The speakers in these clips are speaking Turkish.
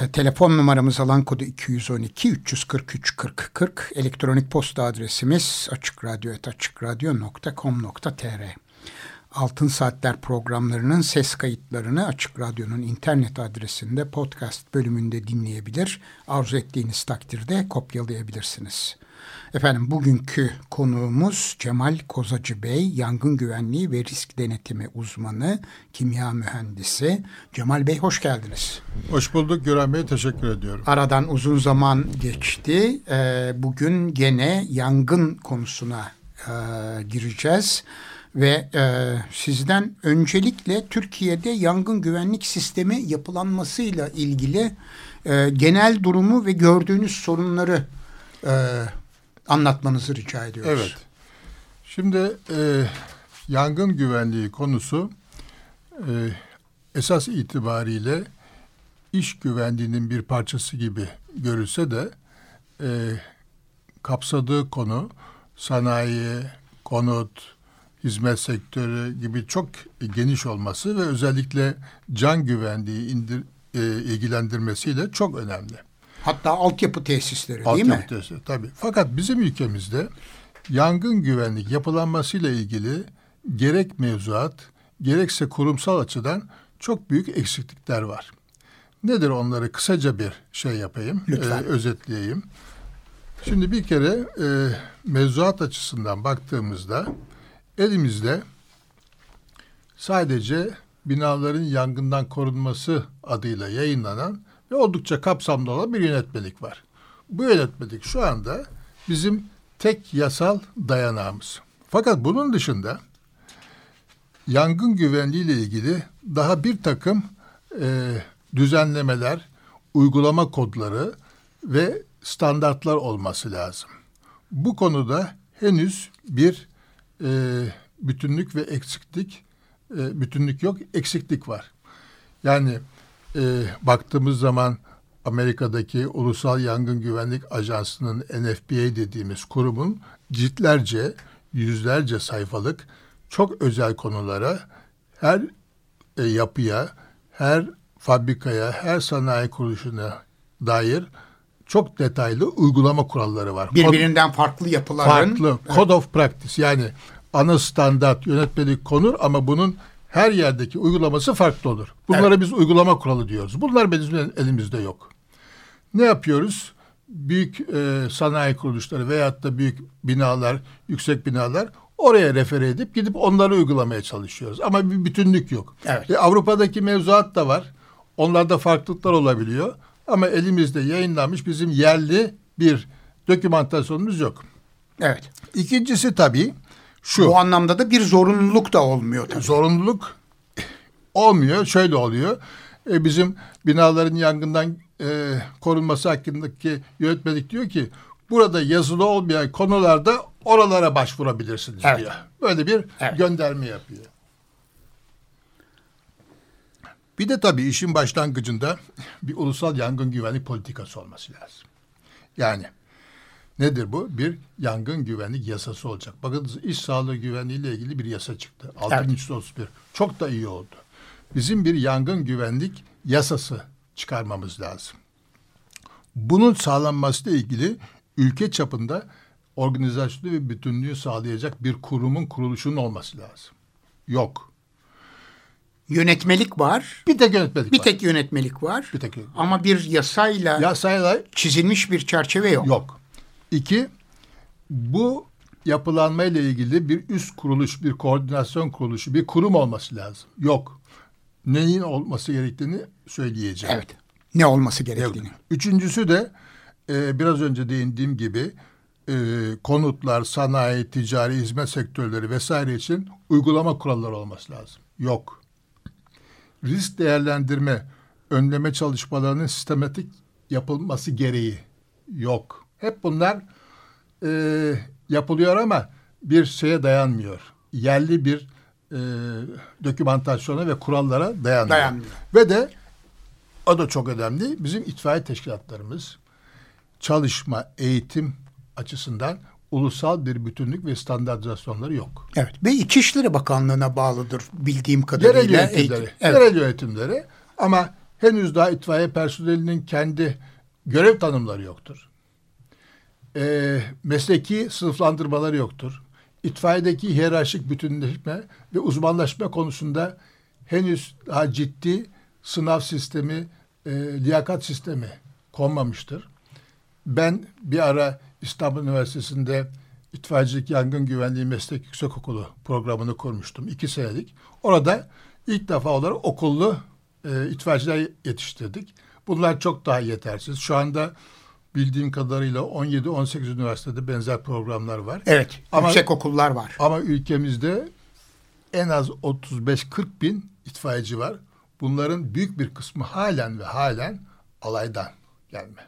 E, telefon numaramız alan kodu 212 343 40 40. Elektronik posta adresimiz açıkradyo.com.tr Altın Saatler programlarının ses kayıtlarını Açık Radyo'nun internet adresinde podcast bölümünde dinleyebilir. Arzu ettiğiniz takdirde kopyalayabilirsiniz. Efendim bugünkü konuğumuz Cemal Kozacı Bey, yangın güvenliği ve risk denetimi uzmanı, kimya mühendisi. Cemal Bey hoş geldiniz. Hoş bulduk Güren Bey, teşekkür ediyorum. Aradan uzun zaman geçti. Ee, bugün gene yangın konusuna e, gireceğiz. Ve e, sizden öncelikle Türkiye'de yangın güvenlik sistemi yapılanmasıyla ilgili e, genel durumu ve gördüğünüz sorunları e, anlatmanızı rica ediyoruz. Evet. Şimdi e, yangın güvenliği konusu e, esas itibariyle iş güvenliğinin bir parçası gibi görülse de e, kapsadığı konu sanayi, konut, hizmet sektörü gibi çok geniş olması ve özellikle can güvenliği indir, e, ilgilendirmesiyle çok önemli. Hatta altyapı tesisleri değil mi? Altyapı tesisleri tabii. Fakat bizim ülkemizde yangın güvenlik yapılanmasıyla ilgili gerek mevzuat gerekse kurumsal açıdan çok büyük eksiklikler var. Nedir onları kısaca bir şey yapayım, e, özetleyeyim. Şimdi bir kere e, mevzuat açısından baktığımızda elimizde sadece binaların yangından korunması adıyla yayınlanan ve oldukça kapsamlı olan bir yönetmelik var. Bu yönetmelik şu anda bizim tek yasal dayanağımız. Fakat bunun dışında yangın güvenliği ile ilgili daha bir takım e, düzenlemeler, uygulama kodları ve standartlar olması lazım. Bu konuda henüz bir e, bütünlük ve eksiklik, e, bütünlük yok, eksiklik var. Yani e, baktığımız zaman Amerika'daki Ulusal Yangın Güvenlik Ajansı'nın NFPA dediğimiz kurumun ciltlerce, yüzlerce sayfalık çok özel konulara, her e, yapıya, her fabrikaya, her sanayi kuruluşuna dair çok detaylı uygulama kuralları var. Birbirinden Kod, farklı yapıların. Farklı. Code of Practice yani ana standart yönetmelik konur ama bunun her yerdeki uygulaması farklı olur. Bunlara evet. biz uygulama kuralı diyoruz. Bunlar bizim elimizde yok. Ne yapıyoruz? Büyük e, sanayi kuruluşları veyahut da büyük binalar, yüksek binalar oraya refere edip gidip onları uygulamaya çalışıyoruz. Ama bir bütünlük yok. Evet. E, Avrupa'daki mevzuat da var. Onlarda farklılıklar olabiliyor. Ama elimizde yayınlanmış bizim yerli bir dokümantasyonumuz yok. Evet. İkincisi tabii şu. Bu anlamda da bir zorunluluk da olmuyor tabii. Zorunluluk olmuyor. Şöyle oluyor. E, bizim binaların yangından e, korunması hakkındaki yönetmelik diyor ki burada yazılı olmayan konularda oralara başvurabilirsiniz evet. diyor. Böyle bir evet. gönderme yapıyor. Bir de tabii işin başlangıcında bir ulusal yangın güvenlik politikası olması lazım. Yani Nedir bu? Bir yangın güvenlik yasası olacak. Bakın iş sağlığı güvenliği ile ilgili bir yasa çıktı. 6331. Evet. Çok da iyi oldu. Bizim bir yangın güvenlik yasası çıkarmamız lazım. Bunun sağlanması ile ilgili ülke çapında organizasyonu ve bütünlüğü sağlayacak bir kurumun kuruluşunun olması lazım. Yok. Yönetmelik var. Bir tek yönetmelik bir var. tek yönetmelik var. Bir tek yönetmelik. Ama bir yasayla, yasayla çizilmiş bir çerçeve yok. Yok. İki, bu yapılanma ile ilgili bir üst kuruluş, bir koordinasyon kuruluşu, bir kurum olması lazım. Yok. Neyin olması gerektiğini söyleyeceğim. Evet. Ne olması gerektiğini. Evet. Üçüncüsü de e, biraz önce değindiğim gibi e, konutlar, sanayi, ticari, hizmet sektörleri vesaire için uygulama kuralları olması lazım. Yok. Risk değerlendirme önleme çalışmalarının sistematik yapılması gereği yok. Hep bunlar e, yapılıyor ama bir şeye dayanmıyor. Yerli bir e, dokümantasyona ve kurallara dayanmıyor. Dayanmıyor. Ve de o da çok önemli. Bizim itfaiye teşkilatlarımız çalışma, eğitim açısından ulusal bir bütünlük ve standartizasyonları yok. Evet. Ve İçişleri Bakanlığı'na bağlıdır bildiğim kadarıyla. Yerel yönetimleri. eğitim. Evet. Yerel yönetimleri ama henüz daha itfaiye personelinin kendi görev tanımları yoktur. Ee, mesleki sınıflandırmaları yoktur. İtfaiyedeki hiyerarşik bütünleşme ve uzmanlaşma konusunda henüz daha ciddi sınav sistemi, e, liyakat sistemi konmamıştır. Ben bir ara İstanbul Üniversitesi'nde İtfaiyecilik Yangın Güvenliği Meslek Yüksekokulu programını kurmuştum. iki senelik. Orada ilk defa olarak okullu e, itfaiyeciler yetiştirdik. Bunlar çok daha yetersiz. Şu anda bildiğim kadarıyla 17-18 üniversitede benzer programlar var. Evet. Ama- yüksek okullar var. Ama ülkemizde en az 35-40 bin itfaiyeci var. Bunların büyük bir kısmı halen ve halen alaydan gelme.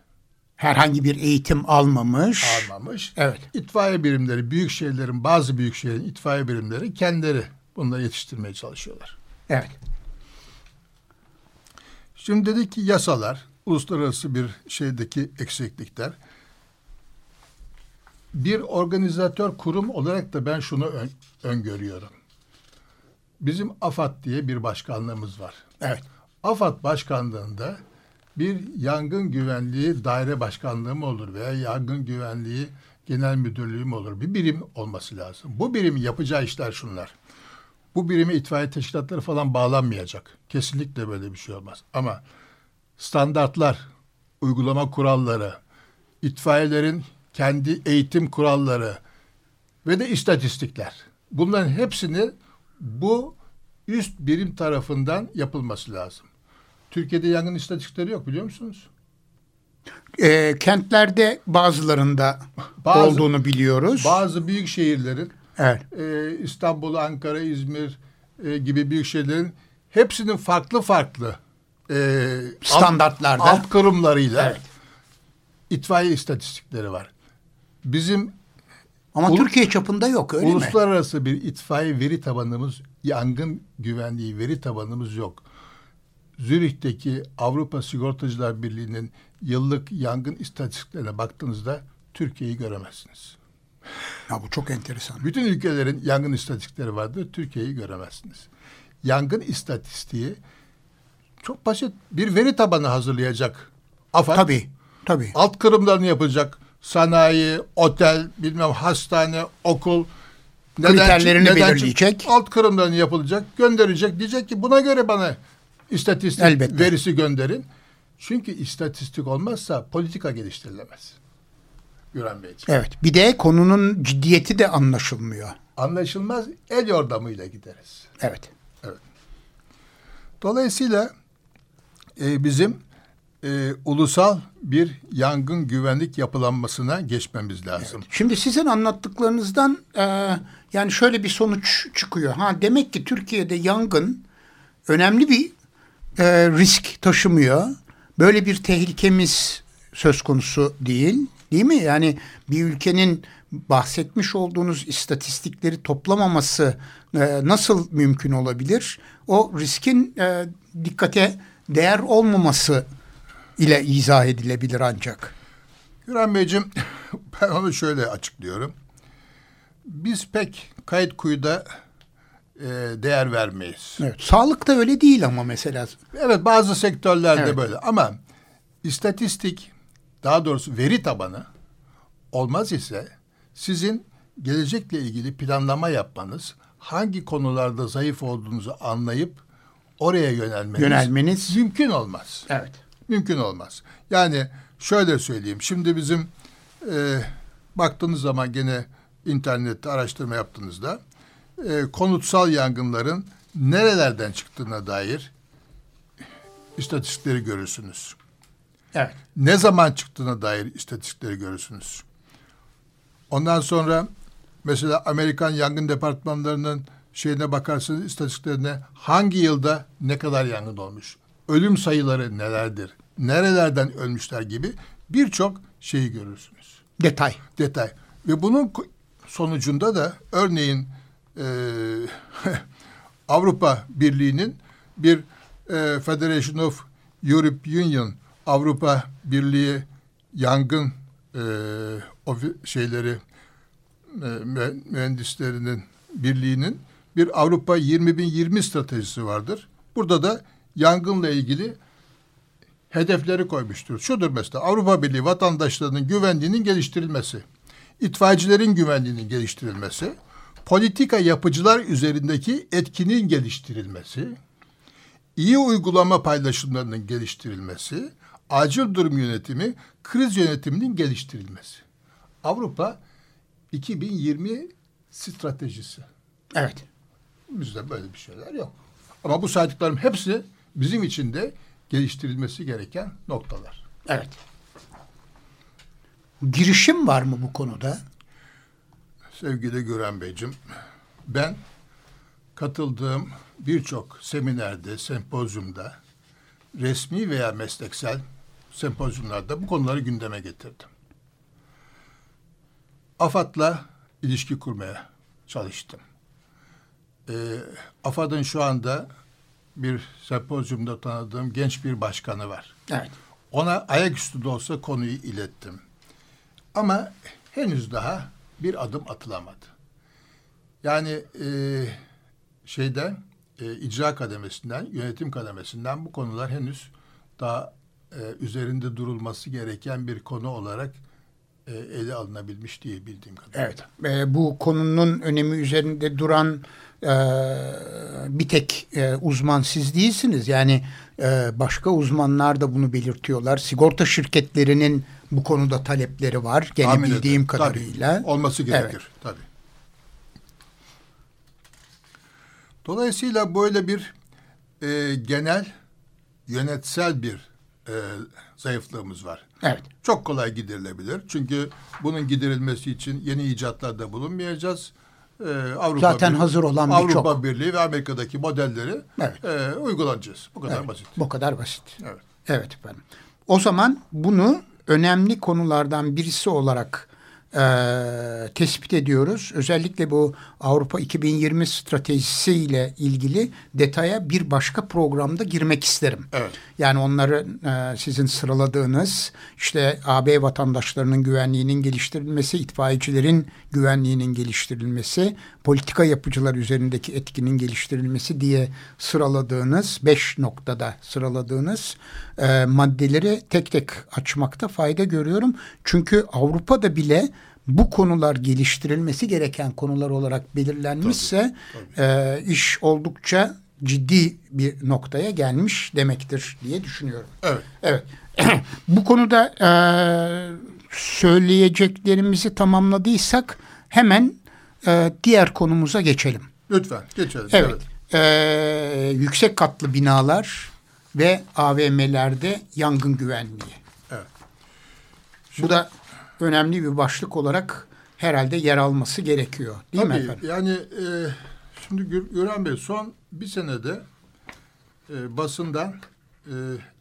Herhangi bir eğitim almamış. Almamış. Evet. İtfaiye birimleri, büyük şehirlerin, bazı büyük şehirlerin itfaiye birimleri kendileri bunları yetiştirmeye çalışıyorlar. Evet. Şimdi dedik ki yasalar, uluslararası bir şeydeki eksiklikler. Bir organizatör kurum olarak da ben şunu ön- öngörüyorum. Bizim AFAD diye bir başkanlığımız var. Evet. AFAD başkanlığında bir yangın güvenliği daire başkanlığı mı olur veya yangın güvenliği genel müdürlüğü mü olur? Bir birim olması lazım. Bu birimin yapacağı işler şunlar. Bu birime itfaiye teşkilatları falan bağlanmayacak. Kesinlikle böyle bir şey olmaz. Ama standartlar, uygulama kuralları, itfaiyelerin kendi eğitim kuralları ve de istatistikler. Bunların hepsini bu üst birim tarafından yapılması lazım. Türkiye'de yangın istatistikleri yok biliyor musunuz? Ee, kentlerde bazılarında Bazı- olduğunu biliyoruz. Bazı büyük şehirlerin evet. e, İstanbul, Ankara, İzmir e, gibi büyük şehirlerin hepsinin farklı farklı e, Standartlarda. alt, alt kurumlarıyla Evet. itfaiye istatistikleri var. Bizim Ama Ulu- Türkiye çapında yok öyle mi? uluslararası bir itfaiye veri tabanımız, yangın güvenliği veri tabanımız yok. Zürih'teki Avrupa Sigortacılar Birliği'nin yıllık yangın istatistiklerine baktığınızda Türkiye'yi göremezsiniz. Ya bu çok enteresan. Bütün ülkelerin yangın istatistikleri vardır. Türkiye'yi göremezsiniz. Yangın istatistiği çok basit bir veri tabanı hazırlayacak. AFAD Tabii. Tabii. alt kırımlarını yapacak. Sanayi, otel, bilmem hastane, okul. Kriterlerini çık- belirleyecek. alt kırımlarını yapılacak, gönderecek. Diyecek ki buna göre bana istatistik Elbette. verisi gönderin. Çünkü istatistik olmazsa politika geliştirilemez. Güran Beyciğim. Evet. Bir de konunun ciddiyeti de anlaşılmıyor. Anlaşılmaz el yordamıyla gideriz. Evet. Dolayısıyla e, bizim e, ulusal bir yangın güvenlik yapılanmasına geçmemiz lazım. Şimdi sizin anlattıklarınızdan e, yani şöyle bir sonuç çıkıyor. Ha demek ki Türkiye'de yangın önemli bir e, risk taşımıyor. Böyle bir tehlikemiz söz konusu değil. Değil mi? Yani bir ülkenin bahsetmiş olduğunuz istatistikleri toplamaması e, nasıl mümkün olabilir? O riskin e, dikkate değer olmaması ile izah edilebilir ancak. Güran Beyciğim ben onu şöyle açıklıyorum. Biz pek kayıt kuyuda e, değer vermeyiz. Evet. Sağlık da öyle değil ama mesela. Evet bazı sektörlerde Evet. böyle ama istatistik daha doğrusu veri tabanı olmaz ise sizin gelecekle ilgili planlama yapmanız, hangi konularda zayıf olduğunuzu anlayıp oraya yönelmeniz, Yönelmeniz. mümkün olmaz. Evet. Mümkün olmaz. Yani şöyle söyleyeyim. Şimdi bizim e, baktığınız zaman gene internette araştırma yaptığınızda e, konutsal yangınların nerelerden çıktığına dair istatistikleri görürsünüz. Evet. Ne zaman çıktığına dair istatistikleri görürsünüz. Ondan sonra mesela Amerikan yangın departmanlarının şeyine bakarsınız istatistiklerine hangi yılda ne kadar yangın olmuş. ölüm sayıları nelerdir, nerelerden ölmüşler gibi birçok şeyi görürsünüz. Detay. Detay. Ve bunun sonucunda da örneğin e, Avrupa Birliği'nin bir e, Federation of Europe Union Avrupa Birliği yangın e, şeyleri e, mühendislerinin birliğinin bir Avrupa 2020 stratejisi vardır. Burada da yangınla ilgili hedefleri koymuştur. Şudur mesela Avrupa Birliği vatandaşlarının güvenliğinin geliştirilmesi, itfaiyecilerin güvenliğinin geliştirilmesi, politika yapıcılar üzerindeki etkinin geliştirilmesi, iyi uygulama paylaşımlarının geliştirilmesi, acil durum yönetimi, kriz yönetiminin geliştirilmesi. Avrupa 2020 stratejisi. Evet. Bizde böyle bir şeyler yok. Ama bu saydıklarım hepsi bizim için de geliştirilmesi gereken noktalar. Evet. Girişim var mı bu konuda? Sevgili Gören Beyciğim, ben katıldığım birçok seminerde, sempozyumda, resmi veya mesleksel sempozyumlarda bu konuları gündeme getirdim. AFAD'la ilişki kurmaya çalıştım. E, AFAD'ın şu anda bir sempozyumda tanıdığım genç bir başkanı var. Evet. Ona ayaküstü de olsa konuyu ilettim. Ama henüz daha bir adım atılamadı. Yani e, şeyde e, icra kademesinden, yönetim kademesinden bu konular henüz daha e, üzerinde durulması gereken bir konu olarak e, ele alınabilmiş değil bildiğim kadarıyla. Evet. E, bu konunun önemi üzerinde duran e, bir tek e, uzman siz değilsiniz. Yani e, başka uzmanlar da bunu belirtiyorlar. Sigorta şirketlerinin bu konuda talepleri var. Gene Tahmin bildiğim ederim. kadarıyla. Tabii, olması gerekir. Evet. Tabii. Dolayısıyla böyle bir e, genel yönetsel bir e, zayıflığımız var. Evet. Çok kolay giderilebilir. Çünkü bunun giderilmesi için yeni icatlarda bulunmayacağız. Ee, Avrupa Zaten Birliği, hazır olan Avrupa birçok. Birliği ve Amerika'daki modelleri Evet. e, uygulanacağız. Bu kadar Evet, basit. Bu kadar basit. Evet. Evet efendim. O zaman bunu önemli konulardan birisi olarak e, tespit ediyoruz. Özellikle bu Avrupa 2020 stratejisiyle ilgili detaya bir başka programda girmek isterim. Evet. Yani onları e, sizin sıraladığınız işte AB vatandaşlarının güvenliğinin geliştirilmesi, itfaiyecilerin güvenliğinin geliştirilmesi, politika yapıcılar üzerindeki etkinin geliştirilmesi diye sıraladığınız, beş noktada sıraladığınız e, maddeleri tek tek açmakta fayda görüyorum. Çünkü Avrupa'da bile bu konular geliştirilmesi gereken konular olarak belirlenmişse E, iş oldukça ciddi bir noktaya gelmiş demektir diye düşünüyorum. Evet. Evet. Bu konuda e, söyleyeceklerimizi tamamladıysak hemen e, diğer konumuza geçelim. Lütfen geçelim. Evet. E, yüksek katlı binalar ve AVM'lerde yangın güvenliği. Evet. Bu da önemli bir başlık olarak herhalde yer alması gerekiyor. Değil mi Tabii, efendim? Yani e, şimdi Güren Bey son bir senede e, basından e,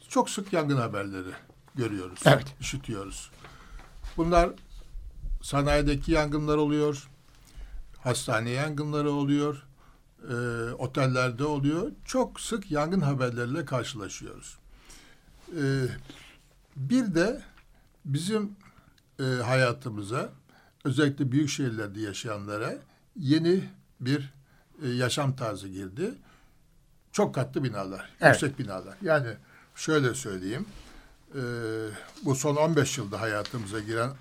çok sık yangın haberleri görüyoruz. Evet. işitiyoruz. Bunlar sanayideki yangınlar oluyor. Hastane yangınları oluyor. E, otellerde oluyor. Çok sık yangın haberleriyle karşılaşıyoruz. E, bir de bizim e, hayatımıza özellikle büyük şehirlerde yaşayanlara yeni bir e, yaşam tarzı girdi. Çok katlı binalar, Evet. yüksek binalar. Yani şöyle söyleyeyim, e, bu son 15 yılda hayatımıza giren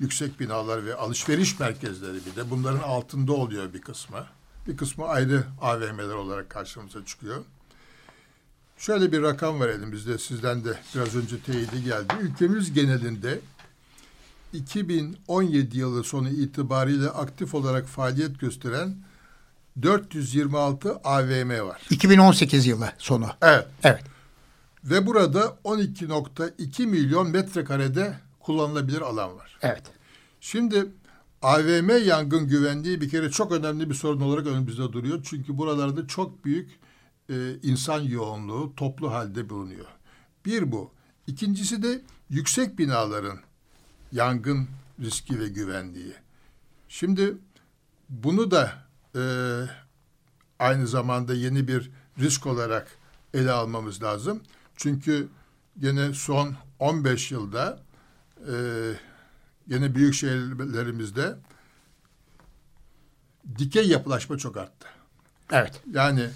yüksek binalar ve alışveriş merkezleri bir de bunların altında oluyor bir kısmı. Bir kısmı ayrı AVM'ler olarak karşımıza çıkıyor. Şöyle bir rakam var elimizde. Sizden de biraz önce teyidi geldi. Ülkemiz genelinde 2017 yılı sonu itibariyle aktif olarak faaliyet gösteren 426 AVM var. 2018 yılı sonu. Evet. Evet. Ve burada 12.2 milyon metrekarede kullanılabilir alan var. Evet. Şimdi AVM yangın güvenliği bir kere çok önemli bir sorun olarak önümüzde duruyor. Çünkü buralarda çok büyük e, insan yoğunluğu toplu halde bulunuyor. Bir bu. İkincisi de yüksek binaların yangın riski ve güvenliği. Şimdi bunu da e, aynı zamanda yeni bir risk olarak ele almamız lazım. Çünkü gene son 15 yılda e, gene büyük şehirlerimizde dikey yapılaşma çok arttı. Evet. Yani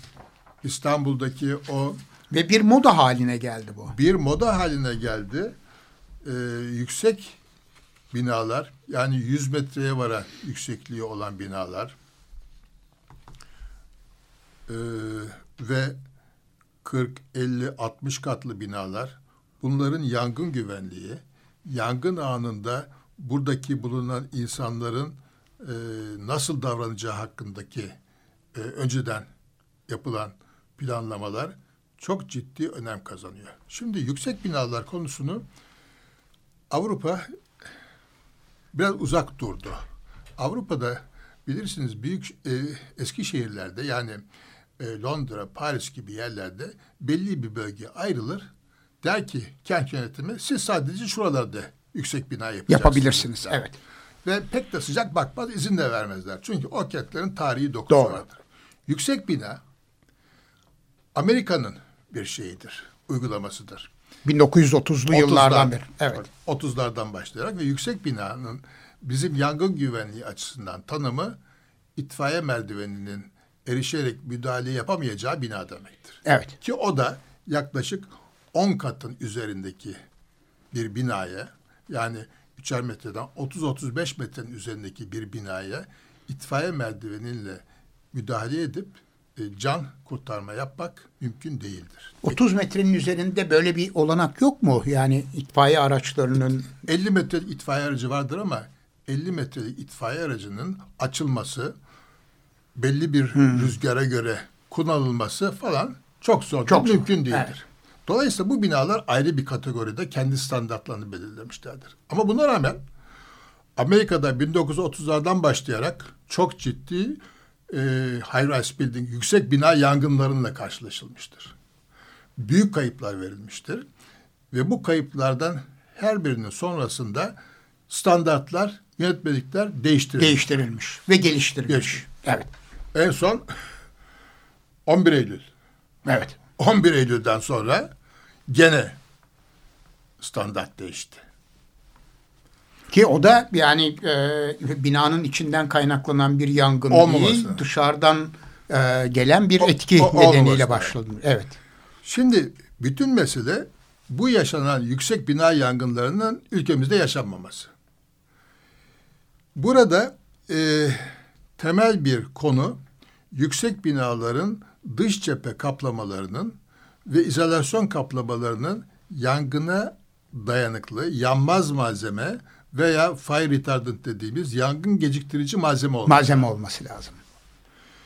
İstanbul'daki o Ve bir moda haline geldi bu. bir moda haline geldi. Ee, yüksek binalar yani 100 metreye varan yüksekliği olan binalar ee, ve 40, 50, 60 katlı binalar bunların yangın güvenliği, yangın anında buradaki bulunan insanların e, nasıl davranacağı hakkındaki e, önceden yapılan planlamalar çok ciddi önem kazanıyor. Şimdi yüksek binalar konusunu Avrupa biraz uzak durdu. Avrupa'da bilirsiniz büyük e, eski şehirlerde yani e, Londra, Paris gibi yerlerde belli bir bölge ayrılır. Der ki kent yönetimi siz sadece şuralarda yüksek bina yapacaksınız. Yapabilirsiniz. Evet. Ve pek de sıcak bakmaz izin de vermezler. Çünkü o kentlerin tarihi dokusu Doğru. vardır. Yüksek bina Amerika'nın bir şeyidir, uygulamasıdır. 1930'lu yıllardan 30'lar beri. Evet. 30'lardan başlayarak ve yüksek binanın bizim yangın güvenliği açısından tanımı itfaiye merdiveninin erişerek müdahale yapamayacağı bina demektir. Evet. Ki o da yaklaşık 10 katın üzerindeki bir binaya yani üçer metreden 30-35 metrenin üzerindeki bir binaya itfaiye merdiveniyle müdahale edip e, can kurtarma yapmak mümkün değildir. 30 metrenin üzerinde böyle bir olanak yok mu? Yani itfaiye araçlarının 50 metrelik itfaiye aracı vardır ama 50 metrelik itfaiye aracının açılması, belli bir rüzgara göre kullanılması falan çok zor, Çok zor, mümkün değildir. evet. Dolayısıyla bu binalar ayrı bir kategoride kendi standartlarını belirlemişlerdir. Ama buna rağmen Amerika'da 1930'lardan başlayarak çok ciddi e, high-rise building, yüksek bina yangınlarıyla karşılaşılmıştır. Büyük kayıplar verilmiştir. Ve bu kayıplardan her birinin sonrasında standartlar, yönetmelikler değiştirilmiş. değiştirilmiş ve geliştirilmiş. Gelişmiş. Evet. En son 11 Eylül. Evet. 11 Eylül'den sonra gene standart değişti. Ki o da yani e, binanın içinden kaynaklanan bir yangın Olmaması. değil, dışarıdan e, gelen bir O- etki o- nedeniyle başladı. Evet. Şimdi bütün mesele bu yaşanan yüksek bina yangınlarının ülkemizde yaşanmaması. Burada e, temel bir konu yüksek binaların dış cephe kaplamalarının ve izolasyon kaplamalarının yangına dayanıklı yanmaz malzeme veya fire retardant dediğimiz yangın geciktirici malzeme olması. Malzeme olması lazım.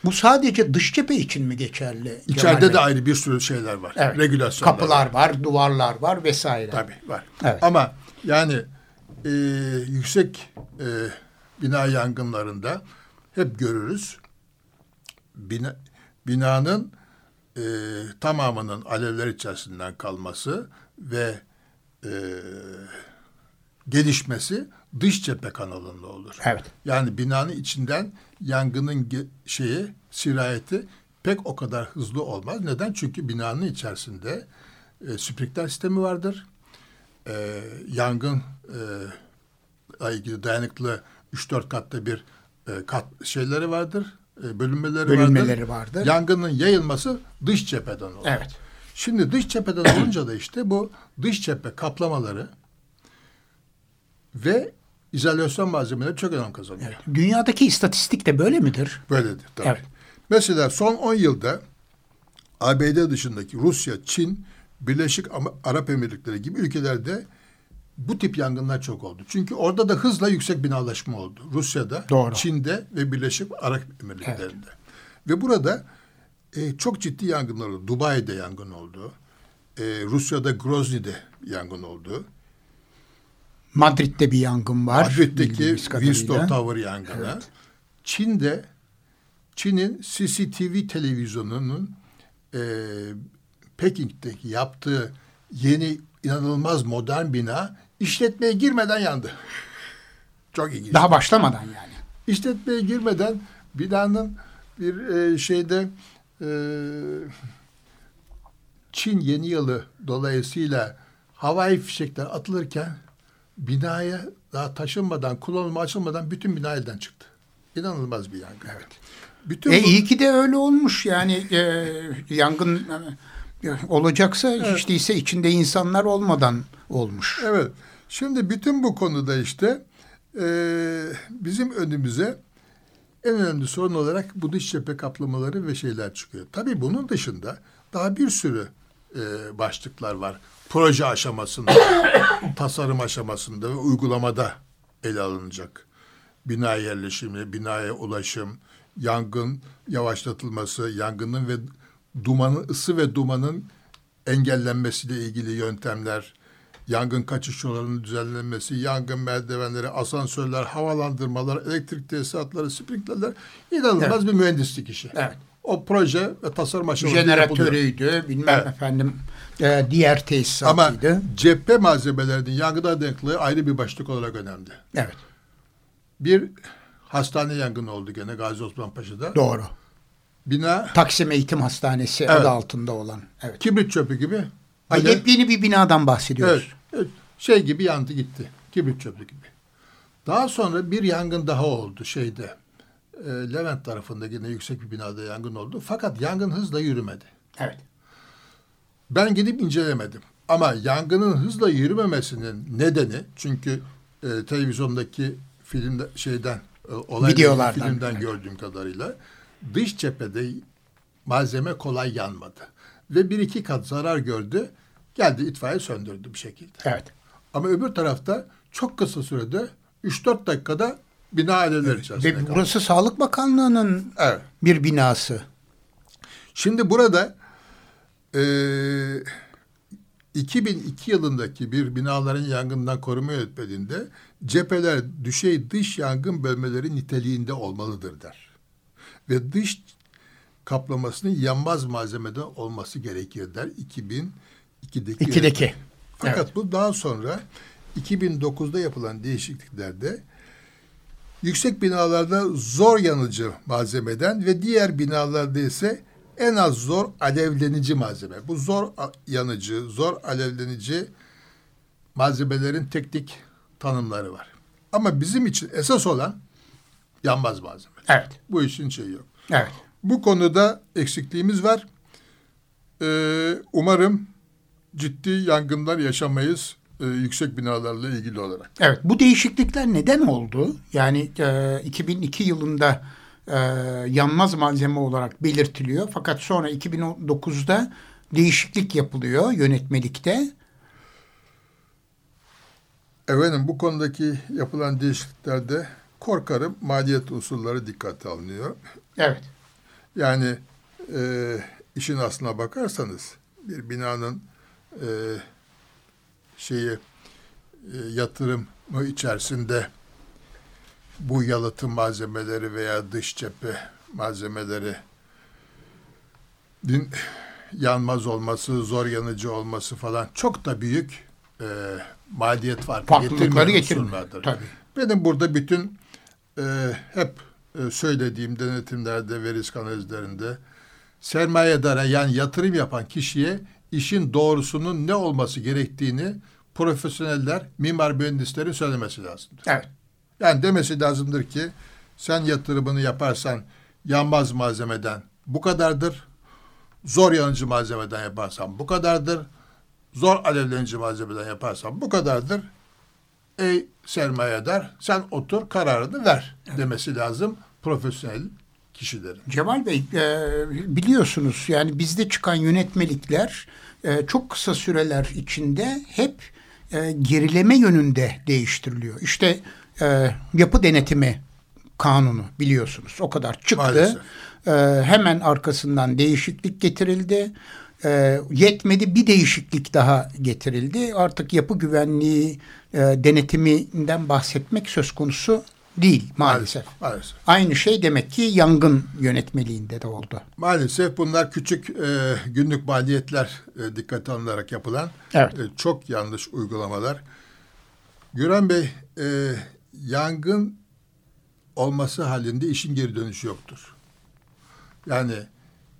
Bu sadece dış cephe için mi geçerli? Cemal İçeride Bey? de ayrı bir sürü şeyler var. Evet. Regülasyonlar Kapılar var, duvarlar var vesaire. Tabii var. Evet. Ama yani e, yüksek e, bina yangınlarında hep görürüz. Bina, binanın e, tamamının alevler içerisinden kalması ve e, gelişmesi dış cephe kanalında olur. Evet. Yani binanın içinden yangının şeyi sirayeti pek o kadar hızlı olmaz. Neden? Çünkü binanın içerisinde e, sprinkler sistemi vardır. E, yangın e, ilgili dayanıklı 3-4 katta bir e, kat şeyleri vardır. Bölünmeleri, Bölünmeleri vardır. vardır. Yangının yayılması dış cepheden olur. Evet. Şimdi dış cepheden olunca da işte bu dış cephe kaplamaları ve izolasyon malzemeleri çok önem kazanıyor. Dünyadaki istatistik de böyle midir? Böyledir tabii. Evet. Mesela son 10 yılda ABD dışındaki Rusya, Çin, Birleşik Arap Emirlikleri gibi ülkelerde bu tip yangınlar çok oldu. Çünkü orada da hızla yüksek binalaşma oldu. Rusya'da, Doğru. Çin'de ve Birleşik Arap Emirlikleri'nde. Ve burada e, çok ciddi yangınlar oldu. Dubai'de yangın oldu. E, Rusya'da Grozny'de yangın oldu. Madrid'de bir yangın var. Madrid'deki. Windsor Tower yangını. Çin'de Çin'in CCTV televizyonunun e, Peking'deki yaptığı yeni inanılmaz modern bina işletmeye girmeden yandı. Çok ilginç. Daha başlamadan yani. İşletmeye girmeden binanın bir e, şeyde e, Çin yeni yılı dolayısıyla havai fişekler atılırken binaya daha taşınmadan, kullanılma açılmadan bütün bina elden çıktı. İnanılmaz bir yangın. Evet. Bütün E bu- iyi ki de öyle olmuş yani e, yangın e, olacaksa hiç değilse içinde insanlar olmadan olmuş. Evet. Şimdi bütün bu konuda işte e, bizim önümüze en önemli sorun olarak bu dış cephe kaplamaları ve şeyler çıkıyor. Tabii bunun dışında daha bir sürü e, başlıklar var. Proje aşamasında, tasarım aşamasında ve uygulamada ele alınacak. Bina yerleşimi, binaya ulaşım, yangın yavaşlatılması, yangının ve dumanın, ısı ve dumanın engellenmesiyle ilgili yöntemler, yangın kaçış yollarının düzenlenmesi, yangın merdivenleri, asansörler, havalandırmalar, elektrik tesisatları, sprinklerler inanılmaz bir mühendislik işi. Evet. O proje ve tasarım aşamasında yapılıyor. Jeneratörüydü, bilmem Evet. efendim e, diğer Ama tesisatıydı. cephe malzemelerinin yangına dayanıklılığı ayrı bir başlık olarak önemli. Evet, Bir hastane yangını oldu gene Gazi Osman Paşa'da. doğru. Bina Taksim Eğitim Hastanesi Evet. adı altında olan. Evet. kibrit çöpü gibi. Ay, alev- Yepyeni bir binadan bahsediyoruz. Evet, evet. Şey gibi yandı gitti. Kibrit çöplü gibi. Daha sonra bir yangın daha oldu şeyde. E, Levent tarafında yine yüksek bir binada yangın oldu. Fakat yangın hızla yürümedi. Evet. Ben gidip incelemedim. Ama yangının hızla yürümemesinin nedeni çünkü e, televizyondaki filmde şeyden e, olayla ilgili Videolardan, filmden evet. gördüğüm kadarıyla dış cephede malzeme kolay yanmadı. Ve bir iki kat zarar gördü. Geldi itfaiye söndürdü bir şekilde. Evet. Ama öbür tarafta çok kısa sürede 3-4 dakikada bina alevler içerisinde Ve kaldı. burası Sağlık Bakanlığı'nın Evet. bir binası. Şimdi burada e, 2002 yılındaki bir binaların yangından koruma yönetmeliğinde cepheler düşey dış yangın bölmeleri niteliğinde olmalıdır der. Ve dış kaplamasının yanmaz malzemeden olması gerekir der 2002'deki. İkideki. Fakat Evet. bu daha sonra 2009'da yapılan değişikliklerde yüksek binalarda zor yanıcı malzemeden ve diğer binalarda ise en az zor alevlenici malzeme. Bu zor yanıcı, zor alevlenici malzemelerin teknik tanımları var. Ama bizim için esas olan yanmaz malzeme. Evet. Bu işin şeyi yok. Evet. Bu konuda eksikliğimiz var. Ee, umarım ciddi yangınlar yaşamayız e, yüksek binalarla ilgili olarak. Evet. Bu değişiklikler neden oldu? Yani e, 2002 yılında e, yanmaz malzeme olarak belirtiliyor. Fakat sonra 2009'da değişiklik yapılıyor yönetmelikte. Efendim bu konudaki yapılan değişikliklerde korkarım maliyet unsurları dikkate alınıyor. Evet. Yani e, işin aslına bakarsanız bir binanın e, şeyi e, yatırımı içerisinde bu yalıtım malzemeleri veya dış cephe malzemeleri din yanmaz olması, zor yanıcı olması falan çok da büyük e, maliyet Getirmeyen getirmiyor. Tabii. Benim burada bütün e, hep söylediğim denetimlerde ve risk analizlerinde sermayedara yani yatırım yapan kişiye işin doğrusunun ne olması gerektiğini profesyoneller, mimar mühendislerin söylemesi lazımdır. Evet. Yani demesi lazımdır ki sen yatırımını yaparsan yanmaz malzemeden bu kadardır. Zor yanıcı malzemeden yaparsan bu kadardır. Zor alevlenici malzemeden yaparsan bu kadardır. Ey sermayedar sen otur kararını ver demesi lazım profesyonel kişilerin. Cemal Bey e, biliyorsunuz yani bizde çıkan yönetmelikler e, çok kısa süreler içinde hep e, gerileme yönünde değiştiriliyor. İşte e, yapı denetimi kanunu biliyorsunuz o kadar çıktı. Maalesef. E, hemen arkasından değişiklik getirildi. E, yetmedi bir değişiklik daha getirildi. Artık yapı güvenliği e, denetiminden bahsetmek söz konusu Değil maalesef. Maalesef. Aynı şey demek ki yangın yönetmeliğinde de oldu. Maalesef bunlar küçük e, günlük maliyetler e, dikkate alınarak yapılan Evet. e, çok yanlış uygulamalar. Güran Bey, e, yangın olması halinde işin geri dönüşü yoktur. Yani